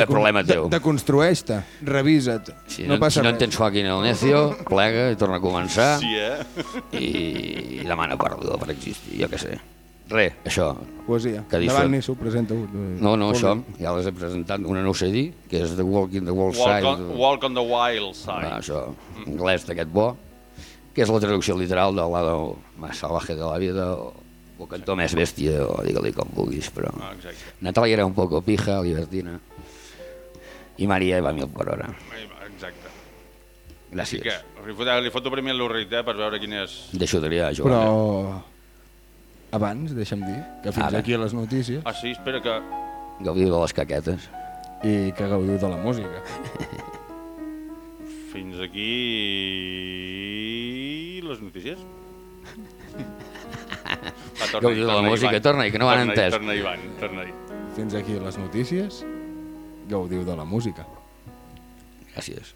problema de, teu. deconstrueix-te, revisa't, si no, no, passa si no entens Joaquín el Necio, plega i torna a començar Sí, eh? i, i demana perdó per existir, jo què sé. Re, això. Poesia. Que Davant disfrut. Niso, presenta -ho. No, no, Molt això, bé. ja les he presentat, una no ho sé dir, que és The Walk in the Wild Walk Side. on, walk on the wild side. Ah, això, anglès d'aquest bo, que és la traducció literal del lado más salvaje de la vida, o, o cantó més bèstia, o digue-li com vulguis, però... Ah, exacte. Natalia era un poco pija, libertina, i Maria va mil per hora. Exacte. Gràcies. Així que li foto, li foto primer l'urrit, eh, per veure quin és... Deixo triar, Joan. Però abans, deixa'm dir, que fins Ara. aquí a les notícies Ah, sí, espera que... Gaudiu de les caquetes. i que gaudiu de la música. Fins aquí les notícies. notícies? Que ho diu la música, torna-hi, que no ho han entès. Torna-hi, Ivan, torna-hi. Fins aquí les notícies. Gaudiu de la música. Gràcies.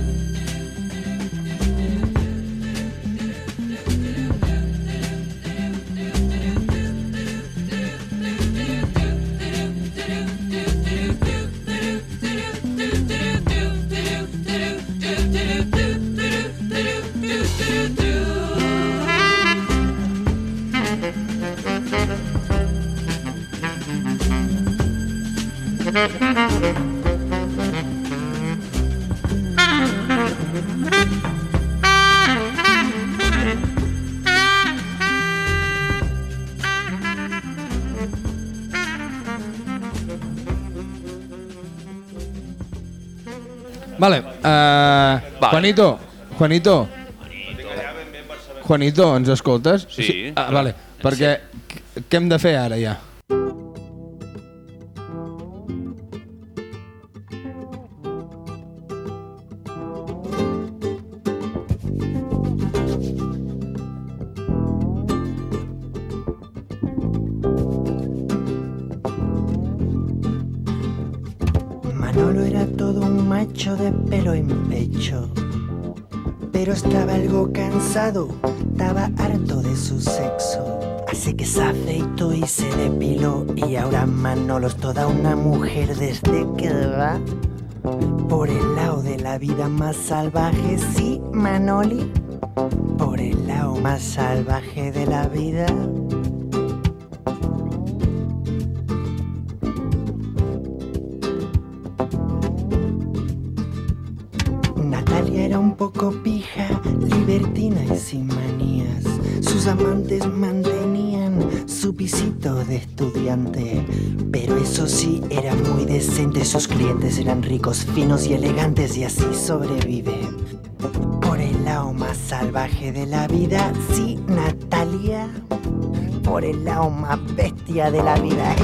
Juanito, Juanito, Juanito, ens escoltes? Sí. Ah, vale, perquè què hem de fer ara ja? Manolo era todo un macho de pelo en pecho, pero estaba algo cansado, estaba harto de su sexo. Así que se afeitó y se depiló y ahora Manolo es toda una mujer desde que va. Por el lado de la vida más salvaje, sí, Manoli. Por el lado más salvaje de la vida. Estudiante. Pero eso sí, era muy decente. Sus clientes eran ricos, finos y elegantes y así sobrevive. Por el lado más salvaje de la vida, sí, Natalia. Por el lado más bestia de la vida.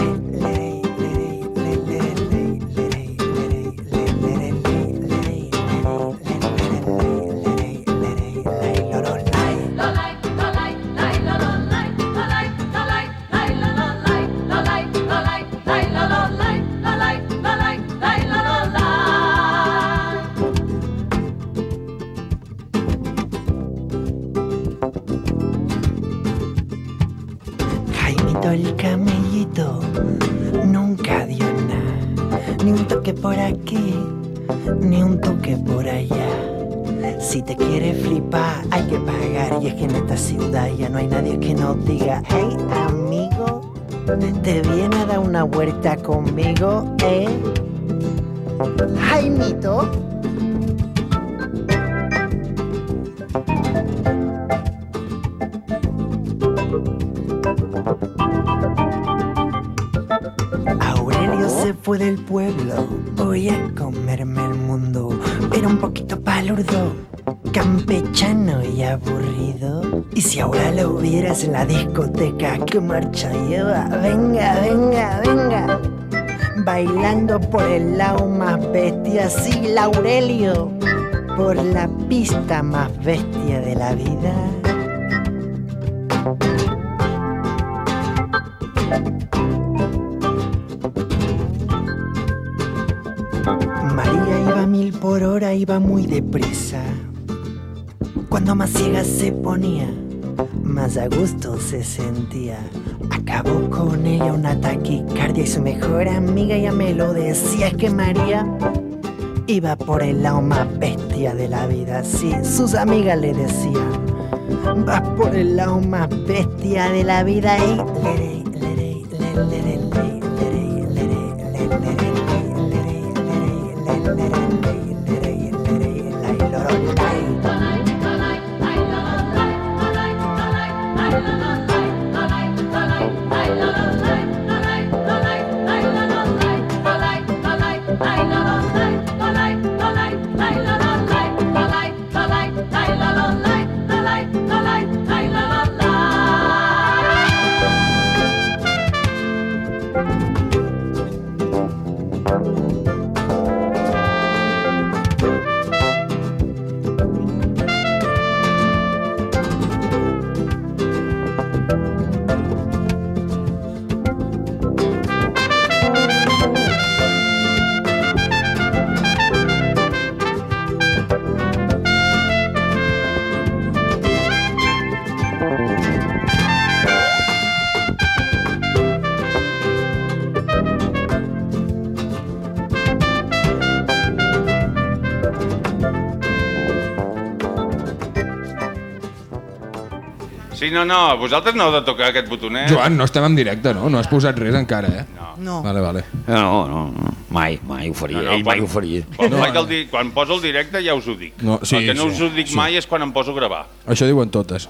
Aburrido. Y si ahora lo hubieras en la discoteca, ¿qué marcha lleva? Venga, venga, venga. Bailando por el lado más bestia, sí, Laurelio. Por la pista más bestia de la vida. María iba mil por hora, iba muy deprisa. Cuando más ciega se ponía, más a gusto se sentía. Acabó con ella una taquicardia y su mejor amiga ya me lo decía. Es que María iba por el lado más bestia de la vida. Sí, sus amigas le decían, vas por el lado más bestia de la vida y Sí, no, no, vosaltres no heu de tocar aquest botonet. Joan, no estem en directe, no? No has posat res encara, eh? No. No. Vale, vale. No, no, no. Mai, mai ho faria. No, no, Ell mai quan- ho faria. Quan, No, no, el quan poso el directe ja us ho dic. No, sí, el que no sí, us ho dic sí. mai és quan em poso a gravar. Això diuen totes.